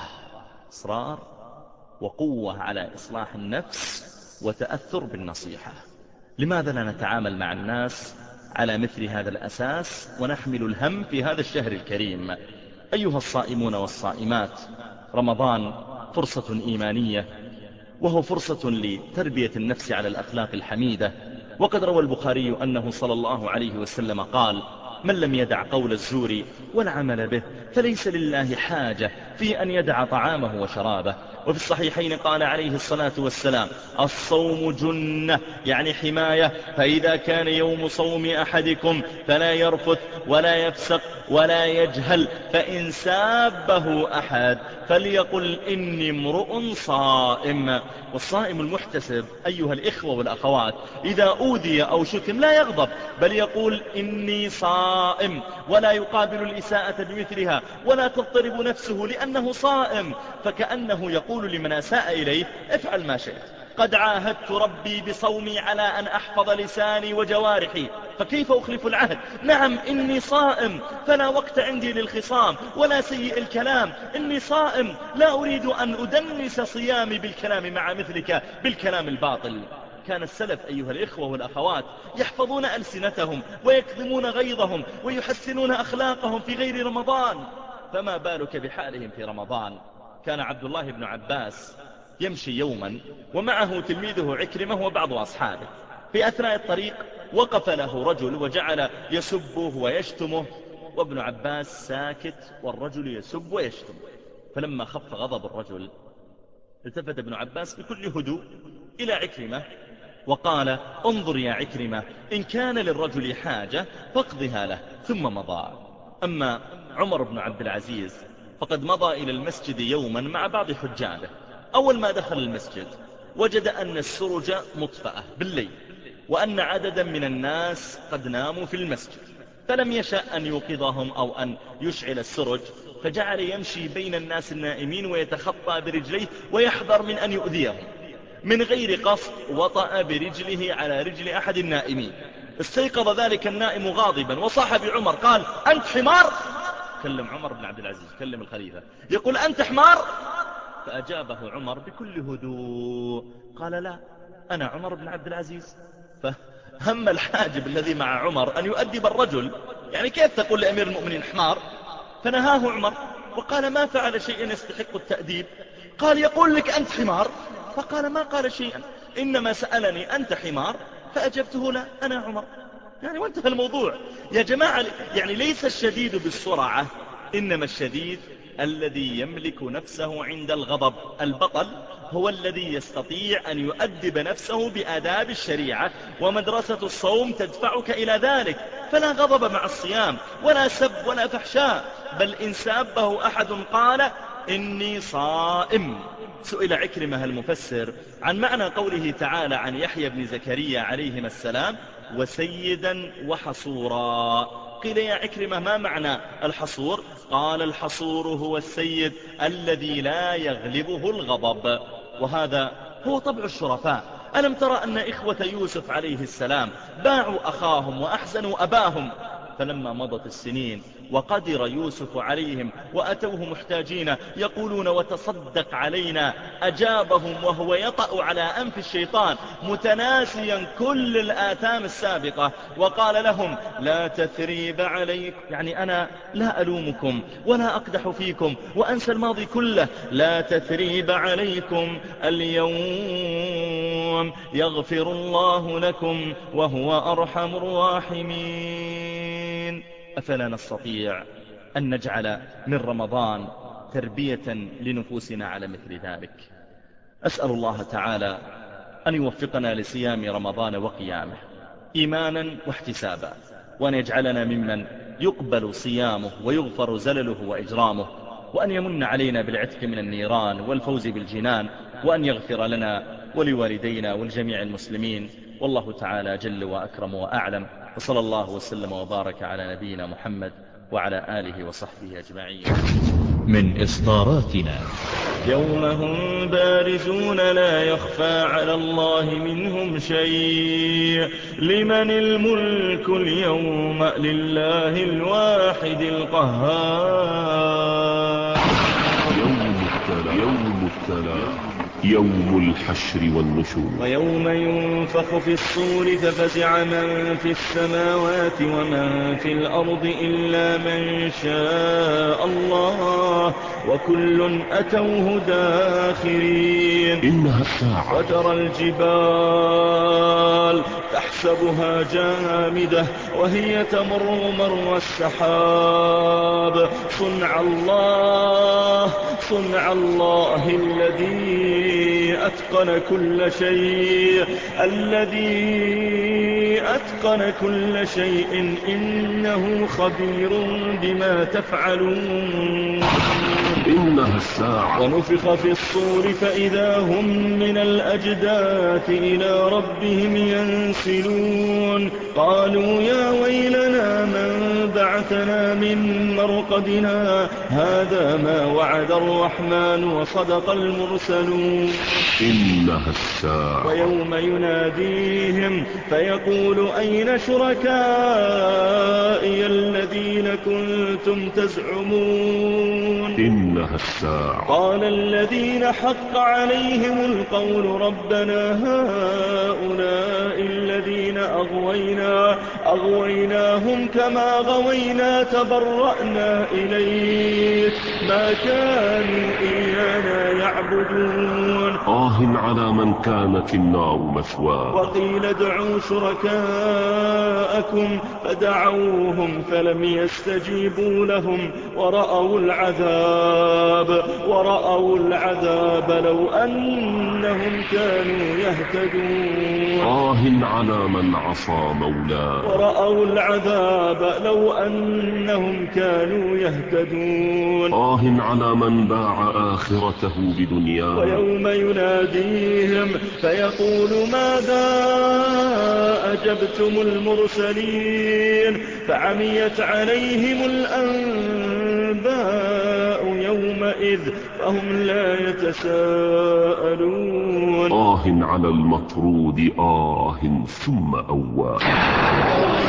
Speaker 4: إصرار وقوة على إصلاح النفس وتأثر بالنصيحة. لماذا لا نتعامل مع الناس على مثل هذا الأساس ونحمل الهم في هذا الشهر الكريم؟ أيها الصائمون والصائمات رمضان فرصة إيمانية وهو فرصة لتربية النفس على الأخلاق الحميدة. وقد روى البخاري أنه صلى الله عليه وسلم قال من لم يدع قول الزور والعمل به فليس لله حاجة في أن يدع طعامه وشرابه. وفي الصحيحين قال عليه الصلاة والسلام الصوم جنة يعني حماية. فإذا كان يوم صوم أحدكم فلا يرفث ولا يفسق ولا يجهل فإن سابه أحد فليقل إني امرؤ صائم. والصائم المحتسب أيها الإخوة والأخوات إذا أوذي أو شتم لا يغضب بل يقول إني صائم ولا يقابل الإساءة بمثلها ولا تضطرب نفسه لأنه صائم فكأنه يقول لمن أساء إليه افعل ما شئت. قد عاهدت ربي بصومي على أن أحفظ لساني وجوارحي فكيف أخلف العهد؟ نعم إني صائم فلا وقت عندي للخصام ولا سيء الكلام. إني صائم لا أريد أن أدنس صيامي بالكلام مع مثلك بالكلام الباطل. كان السلف أيها الإخوة والأخوات يحفظون ألسنتهم ويكظمون غيظهم ويحسنون أخلاقهم في غير رمضان. فما بالك بحالهم في رمضان؟ كان عبد الله بن عباس يمشي يوما ومعه تلميذه عكرمة وبعض أصحابه. في أثناء الطريق وقف له رجل وجعل يسبه ويشتمه وابن عباس ساكت والرجل يسب ويشتم. فلما خف غضب الرجل التفت ابن عباس بكل هدوء إلى عكرمة وقال انظر يا عكرمة إن كان للرجل حاجة فاقضها له ثم مضى. أما عمر بن عبد العزيز فقد مضى إلى المسجد يوما مع بعض حجاده أول ما دخل المسجد وجد أن السرج مطفأة بالليل وأن عددا من الناس قد ناموا في المسجد فلم يشأ أن يوقظهم أو أن يشعل السرج فجعل يمشي بين الناس النائمين ويتخطى برجليه ويحذر من أن يؤذيهم. من غير قصد وطأ برجله على رجل أحد النائمين. استيقظ ذلك النائم غاضبا. وصاح بعمر قال أنت حمار؟ كلم عمر بن عبد العزيز كلم الخليفة. يقول أنت حمار؟ فأجابه عمر بكل هدوء. قال لا أنا عمر بن عبد العزيز. فهم الحاجب الذي مع عمر أن يؤدب الرجل. يعني كيف تقول لأمير المؤمنين حمار؟ فنهاه عمر وقال ما فعل شيئا يستحق التأديب؟ قال يقول لك أنت حمار؟ فقال ما قال شيئا. إنما سألني أنت حمار؟ فأجبته لا أنا عمر. يعني وانتهى الموضوع. يا جماعة يعني ليس الشديد بالسرعة إنما الشديد الذي يملك نفسه عند الغضب. البطل هو الذي يستطيع أن يؤدب نفسه بآداب الشريعة ومدرسة الصوم تدفعك إلى ذلك. فلا غضب مع الصيام ولا سب ولا فحشاء. بل إن سابه أحد قال إني صائم. سئل عكرمة المفسر عن معنى قوله تعالى عن يحيى بن زكريا عليهما السلام وسيدا وحصورا. قيل يا عكرمة ما معنى الحصور؟ قال الحصور هو السيد الذي لا يغلبه الغضب. وهذا هو طبع الشرفاء. ألم ترى أن إخوة يوسف عليه السلام باعوا أخاهم وأحزنوا أباهم؟ فلما مضت السنين وقدر يوسف عليهم وأتوه محتاجين يقولون وتصدق علينا. أجابهم وهو يطأ على أنف الشيطان متناسيا كل الآثام السابقة. وقال لهم لا تثريب عليكم. يعني أنا لا ألومكم ولا أقدح فيكم وأنسى الماضي كله. لا تثريب عليكم اليوم. يغفر الله لكم وهو أرحم الراحمين. أفلا نستطيع أن نجعل من رمضان تربية لنفوسنا على مثل ذلك. أسأل الله تعالى أن يوفقنا لصيام رمضان وقيامه إيمانا واحتسابا وأن يجعلنا ممن يقبل صيامه ويغفر زلله وإجرامه وأن يمن علينا بالعتق من النيران والفوز بالجنان وأن يغفر لنا ولوالدينا ولجميع المسلمين. والله تعالى جل وأكرم وأعلم. وصلى الله وسلم وبارك على نبينا محمد وعلى آله وصحبه أجمعين.
Speaker 2: من إصداراتنا.
Speaker 4: يوم هم بارزون لا يخفى على الله منهم شيء. لمن الملك اليوم لله الواحد القهار.
Speaker 5: يوم التلا يوم الحشر والنشور.
Speaker 4: ويوم ينفخ في الصور ففزع من في السماوات ومن في الأرض إلا من شاء الله وكل أتوه داخرين.
Speaker 5: إنها الساعة
Speaker 4: وترى الجبال تحسبها جامدة وهي تمر مر السحاب. صنع الله صنع الله الذي أتقن كل شيء. الذي أتقن كل شيء إنه خبير بما تفعلون.
Speaker 5: إنها الساعة.
Speaker 4: ونفخ في الصور فإذا هم من الأجداث إلى ربهم ينسلون. قالوا يا ويلنا من بعثنا من مرقدنا؟ هذا ما وعد الرحمن وصدق المرسلون.
Speaker 5: إنها الساعة.
Speaker 4: ويوم يناديهم فيقول أين شركائي الذين كنتم تزعمون؟
Speaker 5: إنها الساعة.
Speaker 4: قال الذين حق عليهم القول ربنا هؤلاء الذين أغوينا أغويناهم كما غوينا تبرأنا إليك. ما كانوا إيانا يعبدون.
Speaker 5: آه على من كانت النار مثواه
Speaker 4: وقيل ادعوا شركاءكم فدعوهم فلم يستجيبوا لهم ورأوا العذاب. ورأوا العذاب لو أنهم كانوا يهتدون.
Speaker 5: آه على من عصى مولاه.
Speaker 4: ورأوا العذاب لو أنهم كانوا يهتدون.
Speaker 5: آه على من باع آخرته بدنياه.
Speaker 4: ويوم يناديهم فيقول ماذا أجبتم المرسلين؟ فعميت عليهم الأنباء يومئذ فهم لا يتساءلون.
Speaker 5: آه على المطرود آه ثم أواه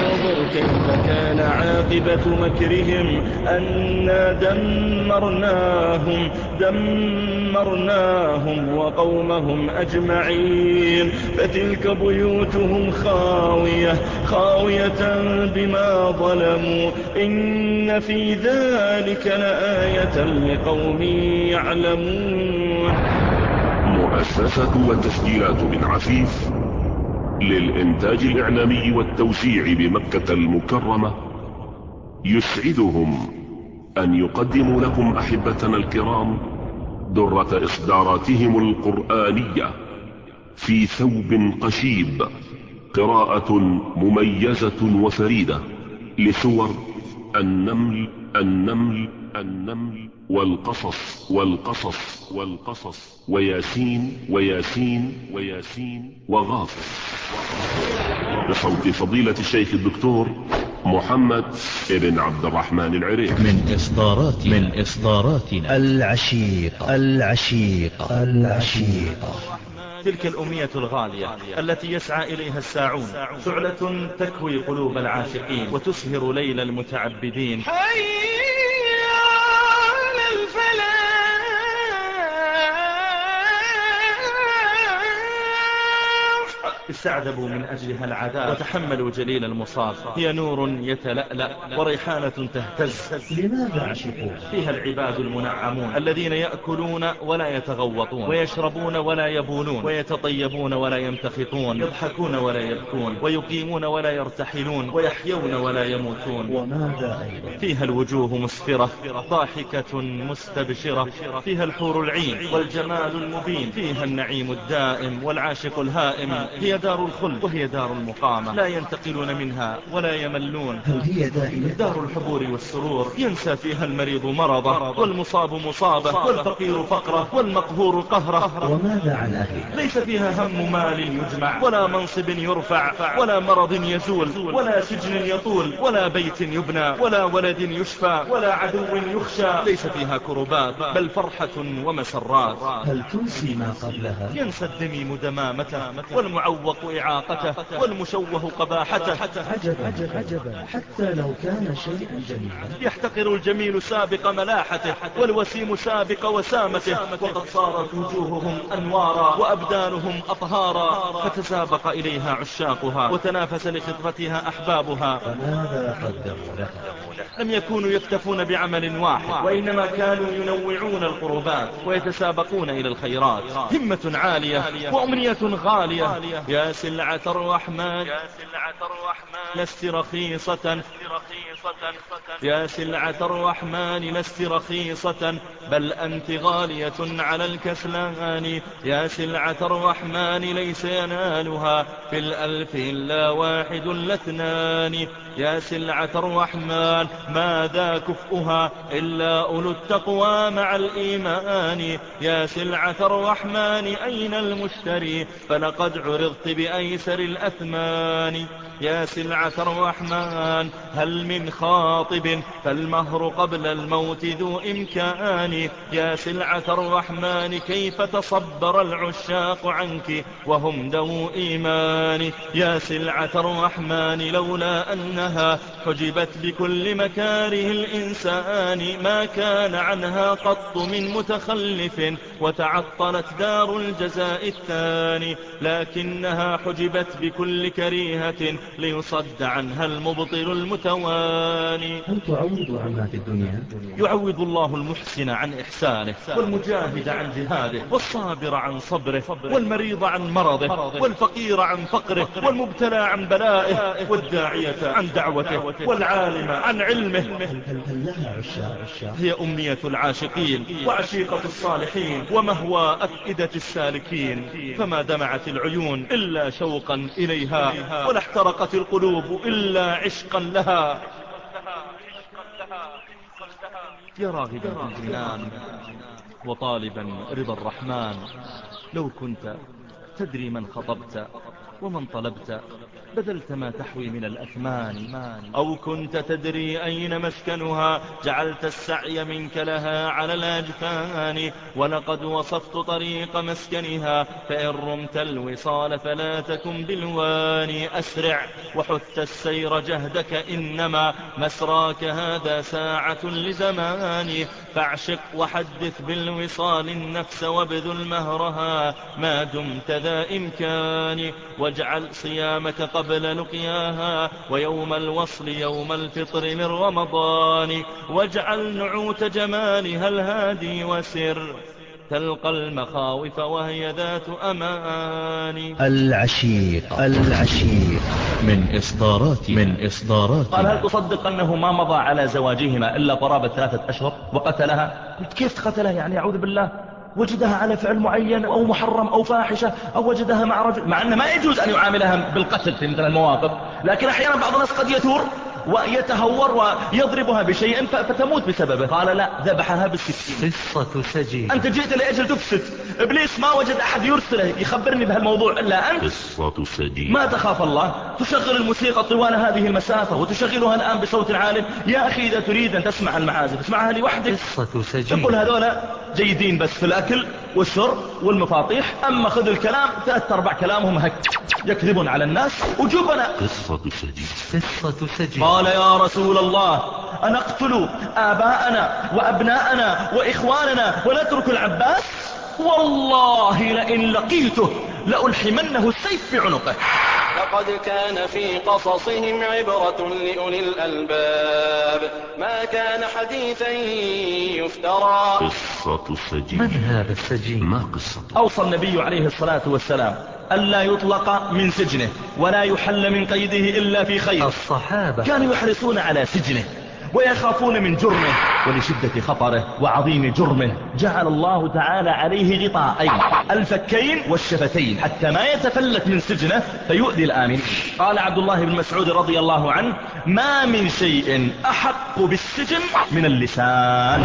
Speaker 4: انظر كيف كان عاقبة مكرهم؟ أنا دمرناهم دمرناهم وقومهم أجمعين. فتلك بيوتهم خاوية خاوية بما ظلموا إن في ذلك لآية لقوم يعلمون.
Speaker 5: مؤسسة وتسجيلات بن عفيف للإنتاج الإعلامي والتوزيع بمكة المكرمة يسعدهم أن يقدموا لكم أحبتنا الكرام درة إصداراتهم القرآنية في ثوب قشيب. قراءة مميزة وفريدة لسور النمل النمل النمل والقصص والقصص والقصص وياسين وياسين وياسين وغافر بصوت فضيلة الشيخ الدكتور محمد ابن عبد الرحمن العريف
Speaker 2: من إصداراتنا من إصداراتنا.
Speaker 6: العشيق العشيق العشيق
Speaker 4: تلك الأمية الغالية التي يسعى إليها الساعون سعلة تكوي قلوب العاشقين وتسهر ليل المتعبدين. استعذبوا من أجلها العذاب. وتحملوا جليل المصاب. هي نور يتلألأ. وريحانة تهتز.
Speaker 6: لماذا عشقوا
Speaker 4: فيها العباد المنعمون. الذين يأكلون ولا يتغوطون. ويشربون ولا يبولون ويتطيبون ولا يمتخطون يضحكون ولا يبكون. ويقيمون ولا يرتحلون. ويحيون ولا يموتون.
Speaker 6: وماذا أيضا؟
Speaker 4: فيها الوجوه مسفرة. ضاحكة مستبشرة. فيها الحور العين. والجمال المبين. فيها النعيم الدائم والعاشق الهائم. هي هي دار الخلد وهي دار المقامة. لا ينتقلون منها ولا يملون.
Speaker 6: هل هي دائمة؟
Speaker 4: دار الحبور والسرور. ينسى فيها المريض مرضه والمصاب مصابه والفقير فقره والمقهور قهره.
Speaker 6: وماذا عن أهلها؟
Speaker 4: ليس فيها هم مال يجمع ولا منصب يرفع ولا مرض يزول ولا سجن يطول ولا بيت يبنى ولا ولد يشفى ولا عدو يخشى. ليس فيها كربات بل فرحة ومسرات.
Speaker 6: هل تنسي ما قبلها؟
Speaker 4: ينسى الدميم دمامته والمعوق إعاقته والمشوه قباحته.
Speaker 6: عجبا عجبا حتى لو كان شيئا جميلا
Speaker 4: يحتقر الجميل سابق ملاحته والوسيم سابق وسامته وقد صارت وجوههم أنوارا وأبدانهم أطهارا فتسابق إليها عشاقها وتنافس لخطفتها أحبابها.
Speaker 6: فماذا قدروا لها
Speaker 4: لم يكونوا يكتفون بعمل واحد وإنما كانوا ينوعون القربات ويتسابقون إلى الخيرات. همة عالية وأمنية غالية. يا سلعة الرحمن لست رخيصة. يا سلعة الرحمن لست رخيصة. بل أنت غالية على الكسلان. يا سلعة الرحمن ليس ينالها في الألف إلا واحد لاثنان يا سلعة الرحمن ماذا كفؤها إلا أولو التقوى مع الإيمان. يا سلعة الرحمن أين المشتري؟ فلقد عرضت بأيسر الأثمان. يا سلعة الرحمن هل من خاطب؟ فالمهر قبل الموت ذو إمكان. يا سلعة الرحمن كيف تصبر العشاق عنك وهم ذو إيمان؟ يا سلعة الرحمن لولا أنها حجبت بكل مكاره الإنسان ما كان عنها قط من متخلف وتعطلت دار الجزاء الثاني لكنها حجبت بكل كريهة ليصد عنها المبطل المتواني.
Speaker 6: هل تعوض عما في الدنيا؟
Speaker 4: يعوض الله المحسن عن إحسانه والمجاهد عن جهاده والصابر عن صبره والمريض عن مرضه والفقير عن فقره والمبتلى عن بلائه والداعية عن دعوته والعالم عن علمه.
Speaker 6: هل, هل لها عشاق؟ عشاق
Speaker 4: هي أمنية العاشقين وعشيقة الصالحين. ومهوى أفئدة السالكين. فما دمعت العيون إلا شوقا إليها. ولا احترقت القلوب إلا عشقا لها. يا راغبا في الجنان وطالبا رضا الرحمن. لو كنت تدري من خطبت ومن طلبت بذلت ما تحوي من الأثمان. أو كنت تدري أين مسكنها جعلت السعي منك لها على الأجفان. ولقد وصفت طريق مسكنها فإن رمت الوصال فلا تكن بالواني أسرع وحث السير جهدك إنما مسراك هذا ساعة لزمان. فاعشق وحدث بالوصال النفس وابذل مهرها ما دمت ذا إمكان واجعل صيامك قبل لقياها ويوم الوصل يوم الفطر من رمضان واجعل نعوت جمالها الهادي وسر تلقى المخاوف وهي ذات أمان.
Speaker 6: العشيق العشيق.
Speaker 2: من إصدارات من إصدارات.
Speaker 4: قال هل تصدق أنه ما مضى على زواجهما إلا قرابة ثلاثة أشهر وقتلها؟ قلت كيف قتلها يعني؟ أعوذ بالله. وجدها على فعل معين أو محرم أو فاحشة أو وجدها مع رجل مع أنه ما يجوز أن يعاملها بالقتل في مثل المواقف لكن أحيانا بعض الناس قد يثور. ويتهور ويضربها بشيء فتموت بسببه. قال لا ذبحها بالسكين
Speaker 6: قصة سجين
Speaker 4: أنت جئت لأجل تفسد. إبليس ما وجد أحد يرسله. يخبرني بهالموضوع إلا أنت.
Speaker 5: قصة سجين
Speaker 4: ما تخاف الله. تشغل الموسيقى طوال هذه المسافة وتشغلها الآن بصوت عال يا أخي إذا تريد أن تسمع المعازف اسمعها لوحدك.
Speaker 6: قصة سجين
Speaker 4: تقول هذول جيدين بس في الأكل. والشرب والمفاطيح. أما خذ الكلام ثلاث أربع كلامهم هك يكذبون على الناس. وجوبنا.
Speaker 5: قصة سجين
Speaker 6: قصة سجين
Speaker 4: قال يا رسول الله أنقتل آباءنا وأبناءنا وإخواننا ونترك العباس؟ والله لئن لقيته لألحمنه السيف في عنقه.
Speaker 3: لقد كان في قصصهم عبرة لأولي الألباب. ما كان حديثا يفترى.
Speaker 5: قصة سجين.
Speaker 6: من هذا السجين؟
Speaker 5: ما قصة؟
Speaker 4: أوصى النبي عليه الصلاة والسلام ألا يطلق من سجنه ولا يحل من قيده إلا في خير.
Speaker 6: الصحابة.
Speaker 4: كانوا يحرصون على سجنه. ويخافون من جرمه ولشدة خطره وعظيم جرمه. جعل الله تعالى عليه غطاءين الفكين والشفتين حتى ما يتفلت من سجنه فيؤذي الآمن قال عبد الله بن مسعود رضي الله عنه ما من شيء أحق بالسجن من اللسان.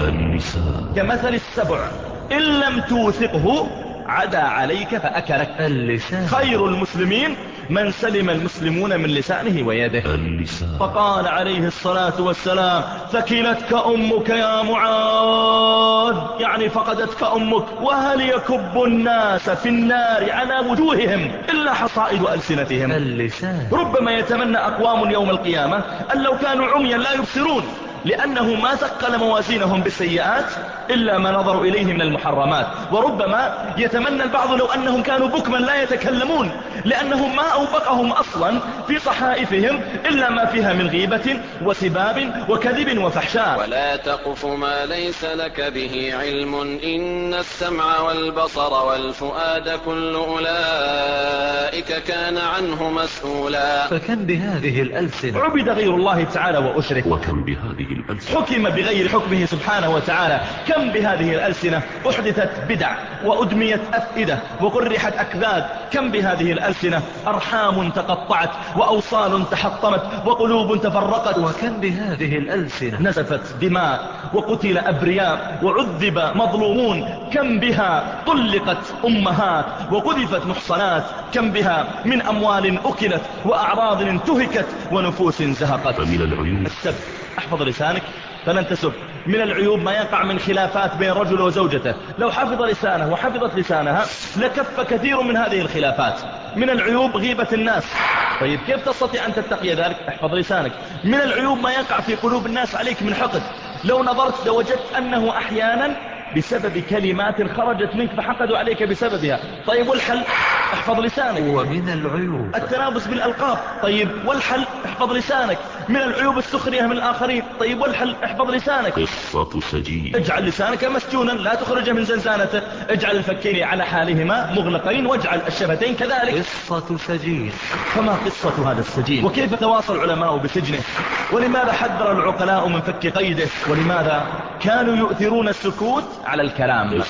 Speaker 5: اللسان
Speaker 4: كمثل السبع إن لم توثقه عدا عليك فأكلك.
Speaker 7: اللسان.
Speaker 4: خير المسلمين من سلم المسلمون من لسانه ويده.
Speaker 5: اللسان
Speaker 4: فقال عليه الصلاة والسلام ثكلتك أمك يا معاذ. يعني فقدتك أمك. وهل يكب الناس في النار على وجوههم إلا حصائد ألسنتهم؟
Speaker 7: اللسان.
Speaker 4: ربما يتمنى أقوام يوم القيامة أن لو كانوا عميا لا يبصرون. لأنه ما ثقل موازينهم بالسيئات إلا ما نظروا إليه من المحرمات. وربما يتمنى البعض لو أنهم كانوا بكما لا يتكلمون لأنهم ما أوبقهم أصلا في صحائفهم إلا ما فيها من غيبة وسباب وكذب وفحشاء.
Speaker 3: ولا تقف ما ليس لك به علم إن السمع والبصر والفؤاد كل أولئك كان عنه مسؤولا.
Speaker 7: فكم بهذه الألسنة؟
Speaker 4: عبد غير الله تعالى وأشرك
Speaker 5: وكم بهذه الألسنة.
Speaker 4: حكم بغير حكمه سبحانه وتعالى. كم بهذه الألسنة؟ أحدثت بدع وأدميت أفئدة وقرحت أكباد كم بهذه الألسنة؟ أرحام تقطعت وأوصال تحطمت وقلوب تفرقت.
Speaker 7: وكم بهذه الألسنة؟
Speaker 4: نزفت دماء وقتل أبرياء وعذب مظلومون. كم بها طلقت أمهات وقذفت محصنات. كم بها من أموال أكلت وأعراض انتهكت ونفوس زهقت.
Speaker 5: فمن العيوب
Speaker 4: السب أحفظ لسانك فلن تسب. من العيوب ما يقع من خلافات بين رجل وزوجته. لو حفظ لسانه وحفظت لسانها لكف كثير من هذه الخلافات. من العيوب غيبة الناس. طيب كيف تستطيع أن تتقي ذلك؟ أحفظ لسانك. من العيوب ما يقع في قلوب الناس عليك من حقد. لو نظرت لوجدت أنه أحيانا بسبب كلمات خرجت منك فحقدوا عليك بسببها. طيب والحل؟ احفظ لسانك.
Speaker 7: ومن العيوب.
Speaker 4: التنابس بالألقاب. طيب والحل؟ احفظ لسانك. من العيوب السخرية من الآخرين. طيب والحل؟ احفظ لسانك.
Speaker 5: قصة سجين
Speaker 4: اجعل لسانك مسجونا لا تخرجه من زنزانته. اجعل الفكين على حالهما مغلقين واجعل الشفتين كذلك.
Speaker 7: قصة سجين
Speaker 4: فما قصة هذا السجين وكيف تواصل العلماء بسجنه؟ ولماذا حذر العقلاء من فك قيده؟ ولماذا كانوا يؤثرون السكوت؟ على الكلام.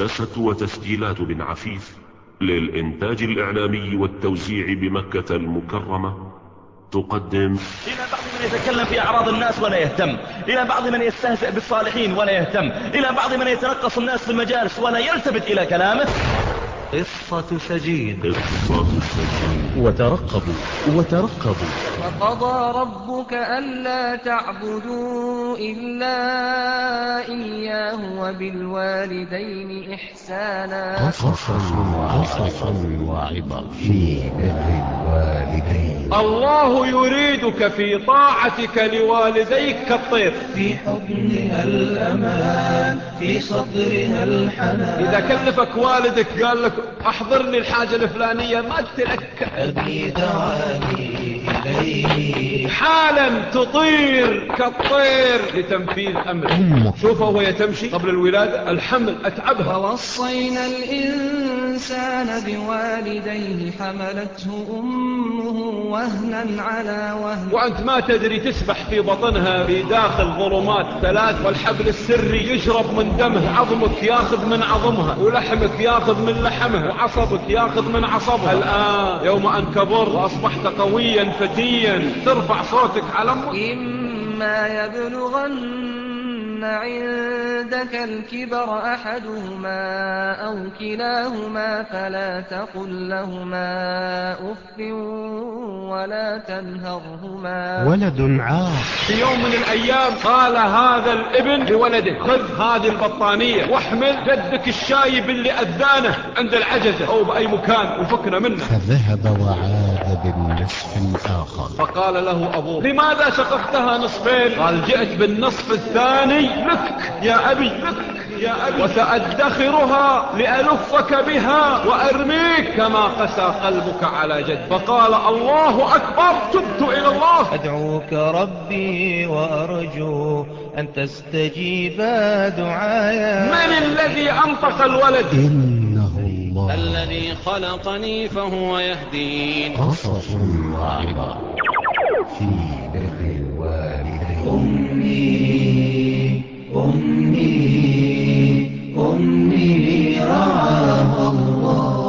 Speaker 5: مؤسسة وتسجيلات بن عفيف للإنتاج الإعلامي والتوزيع بمكة المكرمة تقدم.
Speaker 4: إلى بعض من يتكلم في أعراض الناس ولا يهتم. إلى بعض من يستهزئ بالصالحين ولا يهتم. إلى بعض من يتنقص الناس في المجالس ولا يلتفت إلى كلامه.
Speaker 7: قصة سجين.
Speaker 5: قصة سجين
Speaker 2: وترقبوا وترقبوا.
Speaker 8: وقضى ربك ألا تعبدوا إلا إياه وبالوالدين إحسانا.
Speaker 2: قصصا وعبر في بر الوالدين.
Speaker 9: الله يريدك في طاعتك لوالديك كالطير.
Speaker 6: في حضنها الأمان في صدرها الحنان.
Speaker 9: إذا كلفك والدك قال لك أحضرني الحاجة الفلانية ما تلك
Speaker 6: أبي دعاني إليه
Speaker 9: حالا تطير كالطير لتنفيذ أمره. شوفها وهي تمشي قبل الولادة الحمل أتعبها.
Speaker 8: ووصينا الإنسان بوالديه حملته أمه وهنا على وهن.
Speaker 9: وأنت ما تدري تسبح في بطنها في داخل ظلمات ثلاث والحبل السري يشرب من دمه عظمك ياخذ من عظمها ولحمك ياخذ من لحمها وعصبك ياخذ من عصبها. الآن يوم أن كبرت وأصبحت قويا فتيا ترفع صوتك على أمك
Speaker 8: إما يبلغن عندك الكبر أحدهما أو كلاهما فلا تقل لهما أف ولا تنهرهما.
Speaker 6: ولد عاق.
Speaker 9: في يوم من الأيام قال هذا الابن لولده خذ هذه البطانية واحمل جدك الشايب اللي أذانه عند العجزة. أو بأي مكان وفكنا منه.
Speaker 6: فذهب وعاد
Speaker 10: وعاد بالنصف الآخر
Speaker 9: فقال له أبوه لماذا شققتها نصفين؟ قال جئت بالنصف الثاني لك يا أبي لك يا أبي. وسأدخرها لألفك بها وأرميك كما قسى قلبك على جد. فقال الله أكبر تبت إلى الله.
Speaker 11: أدعوك ربي وأرجو أن تستجيب دعايا
Speaker 9: من الذي أنطق الولد؟
Speaker 10: إنه الله.
Speaker 3: الذي خلقني فهو يهدين.
Speaker 10: قصص وعبر في بر الوالدين. أمي. أمي أمي رعاها الله.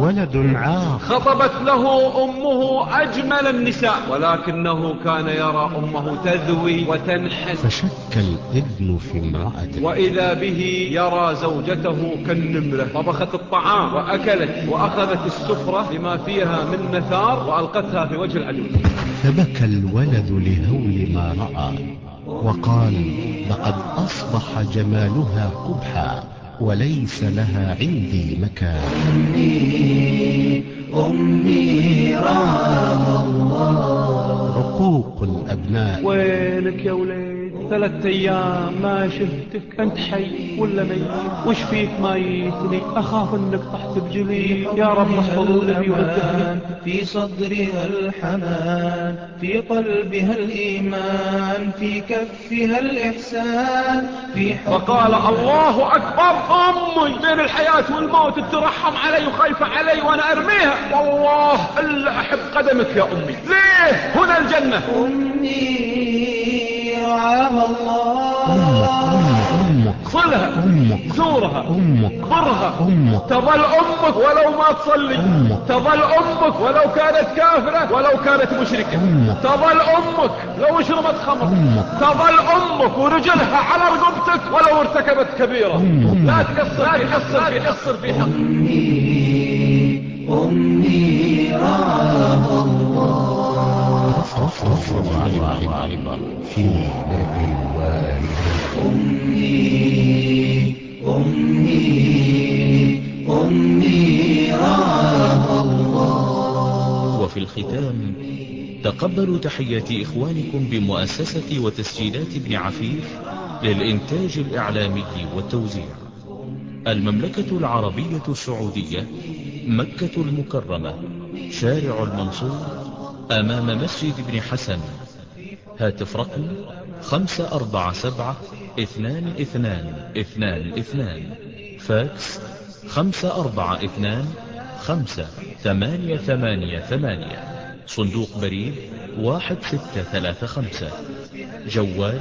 Speaker 10: ولد عاق.
Speaker 9: خطبت له أمه أجمل النساء ولكنه كان يرى أمه تذوي وتنحس
Speaker 10: فشك الابن في امرأته.
Speaker 9: وإذا به يرى زوجته كالنملة طبخت الطعام وأكلت وأخذت السفرة لما فيها من نثار وألقتها في وجه العدو.
Speaker 10: فبكى الولد لهول ما رأى. وقال لقد أصبح جمالها قبحا وليس لها عندي مكان. أمي أمي رعاها الله. عقوق الأبناء.
Speaker 9: وينك يا وليد ثلاثة أيام ما شفتك أنت حي ولا ميت وش فيك مايتني أخاف أنك طحت بجلي. يا رب احفظ ولدي ولدها
Speaker 11: في صدرها الحنان في قلبها الإيمان في كفها الإحسان في
Speaker 9: فقال الله أكبر أمي بين الحياة والموت ترحم علي وخايفة علي وأنا أرميها. والله إلا أحب قدمك يا أمي. ليه؟ هنا الجنة.
Speaker 11: أمي. رعاها الله
Speaker 9: صلها
Speaker 10: أمك
Speaker 9: زورها
Speaker 10: أمك
Speaker 9: برها
Speaker 10: أمك
Speaker 9: تظل أمك ولو ما تصلي
Speaker 10: أمك.
Speaker 9: تظل أمك ولو كانت كافرة ولو كانت مشركة
Speaker 10: أمك.
Speaker 9: تظل أمك لو شربت خمر
Speaker 10: أمك.
Speaker 9: تظل أمك ورجلها على رقبتك ولو ارتكبت كبيرة. لا تقصر لا تقصر في تقصر في حق
Speaker 10: أمي أمي رعاها الله في بر الوالدين أمي أمي أمي رعاها الله
Speaker 2: وفي الختام تقبلوا تحيات إخوانكم بمؤسسة وتسجيلات ابن عفيف للإنتاج الإعلامي والتوزيع. المملكة العربية السعودية مكة المكرمة شارع المنصور أمام مسجد ابن حسن. هاتف رقم خمسة أربعة سبعة اثنان اثنان اثنان اثنان. فاكس خمسة أربعة اثنان خمسة ثمانية ثمانية ثمانية. صندوق بريد واحد ستة ثلاثة خمسة. جوال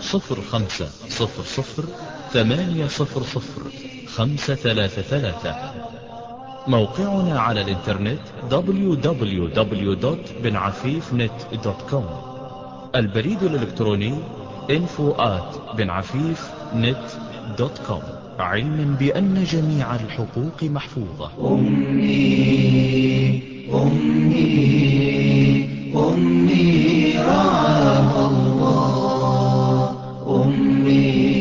Speaker 2: صفر خمسة صفر صفر ثمانية صفر صفر خمسة ثلاثة ثلاثة. موقعنا على الإنترنت www.binafifnet.com البريد الإلكتروني info at benafifnet.com علما بأن جميع الحقوق محفوظة.
Speaker 10: أمي أمي أمي رعاك الله. أمي.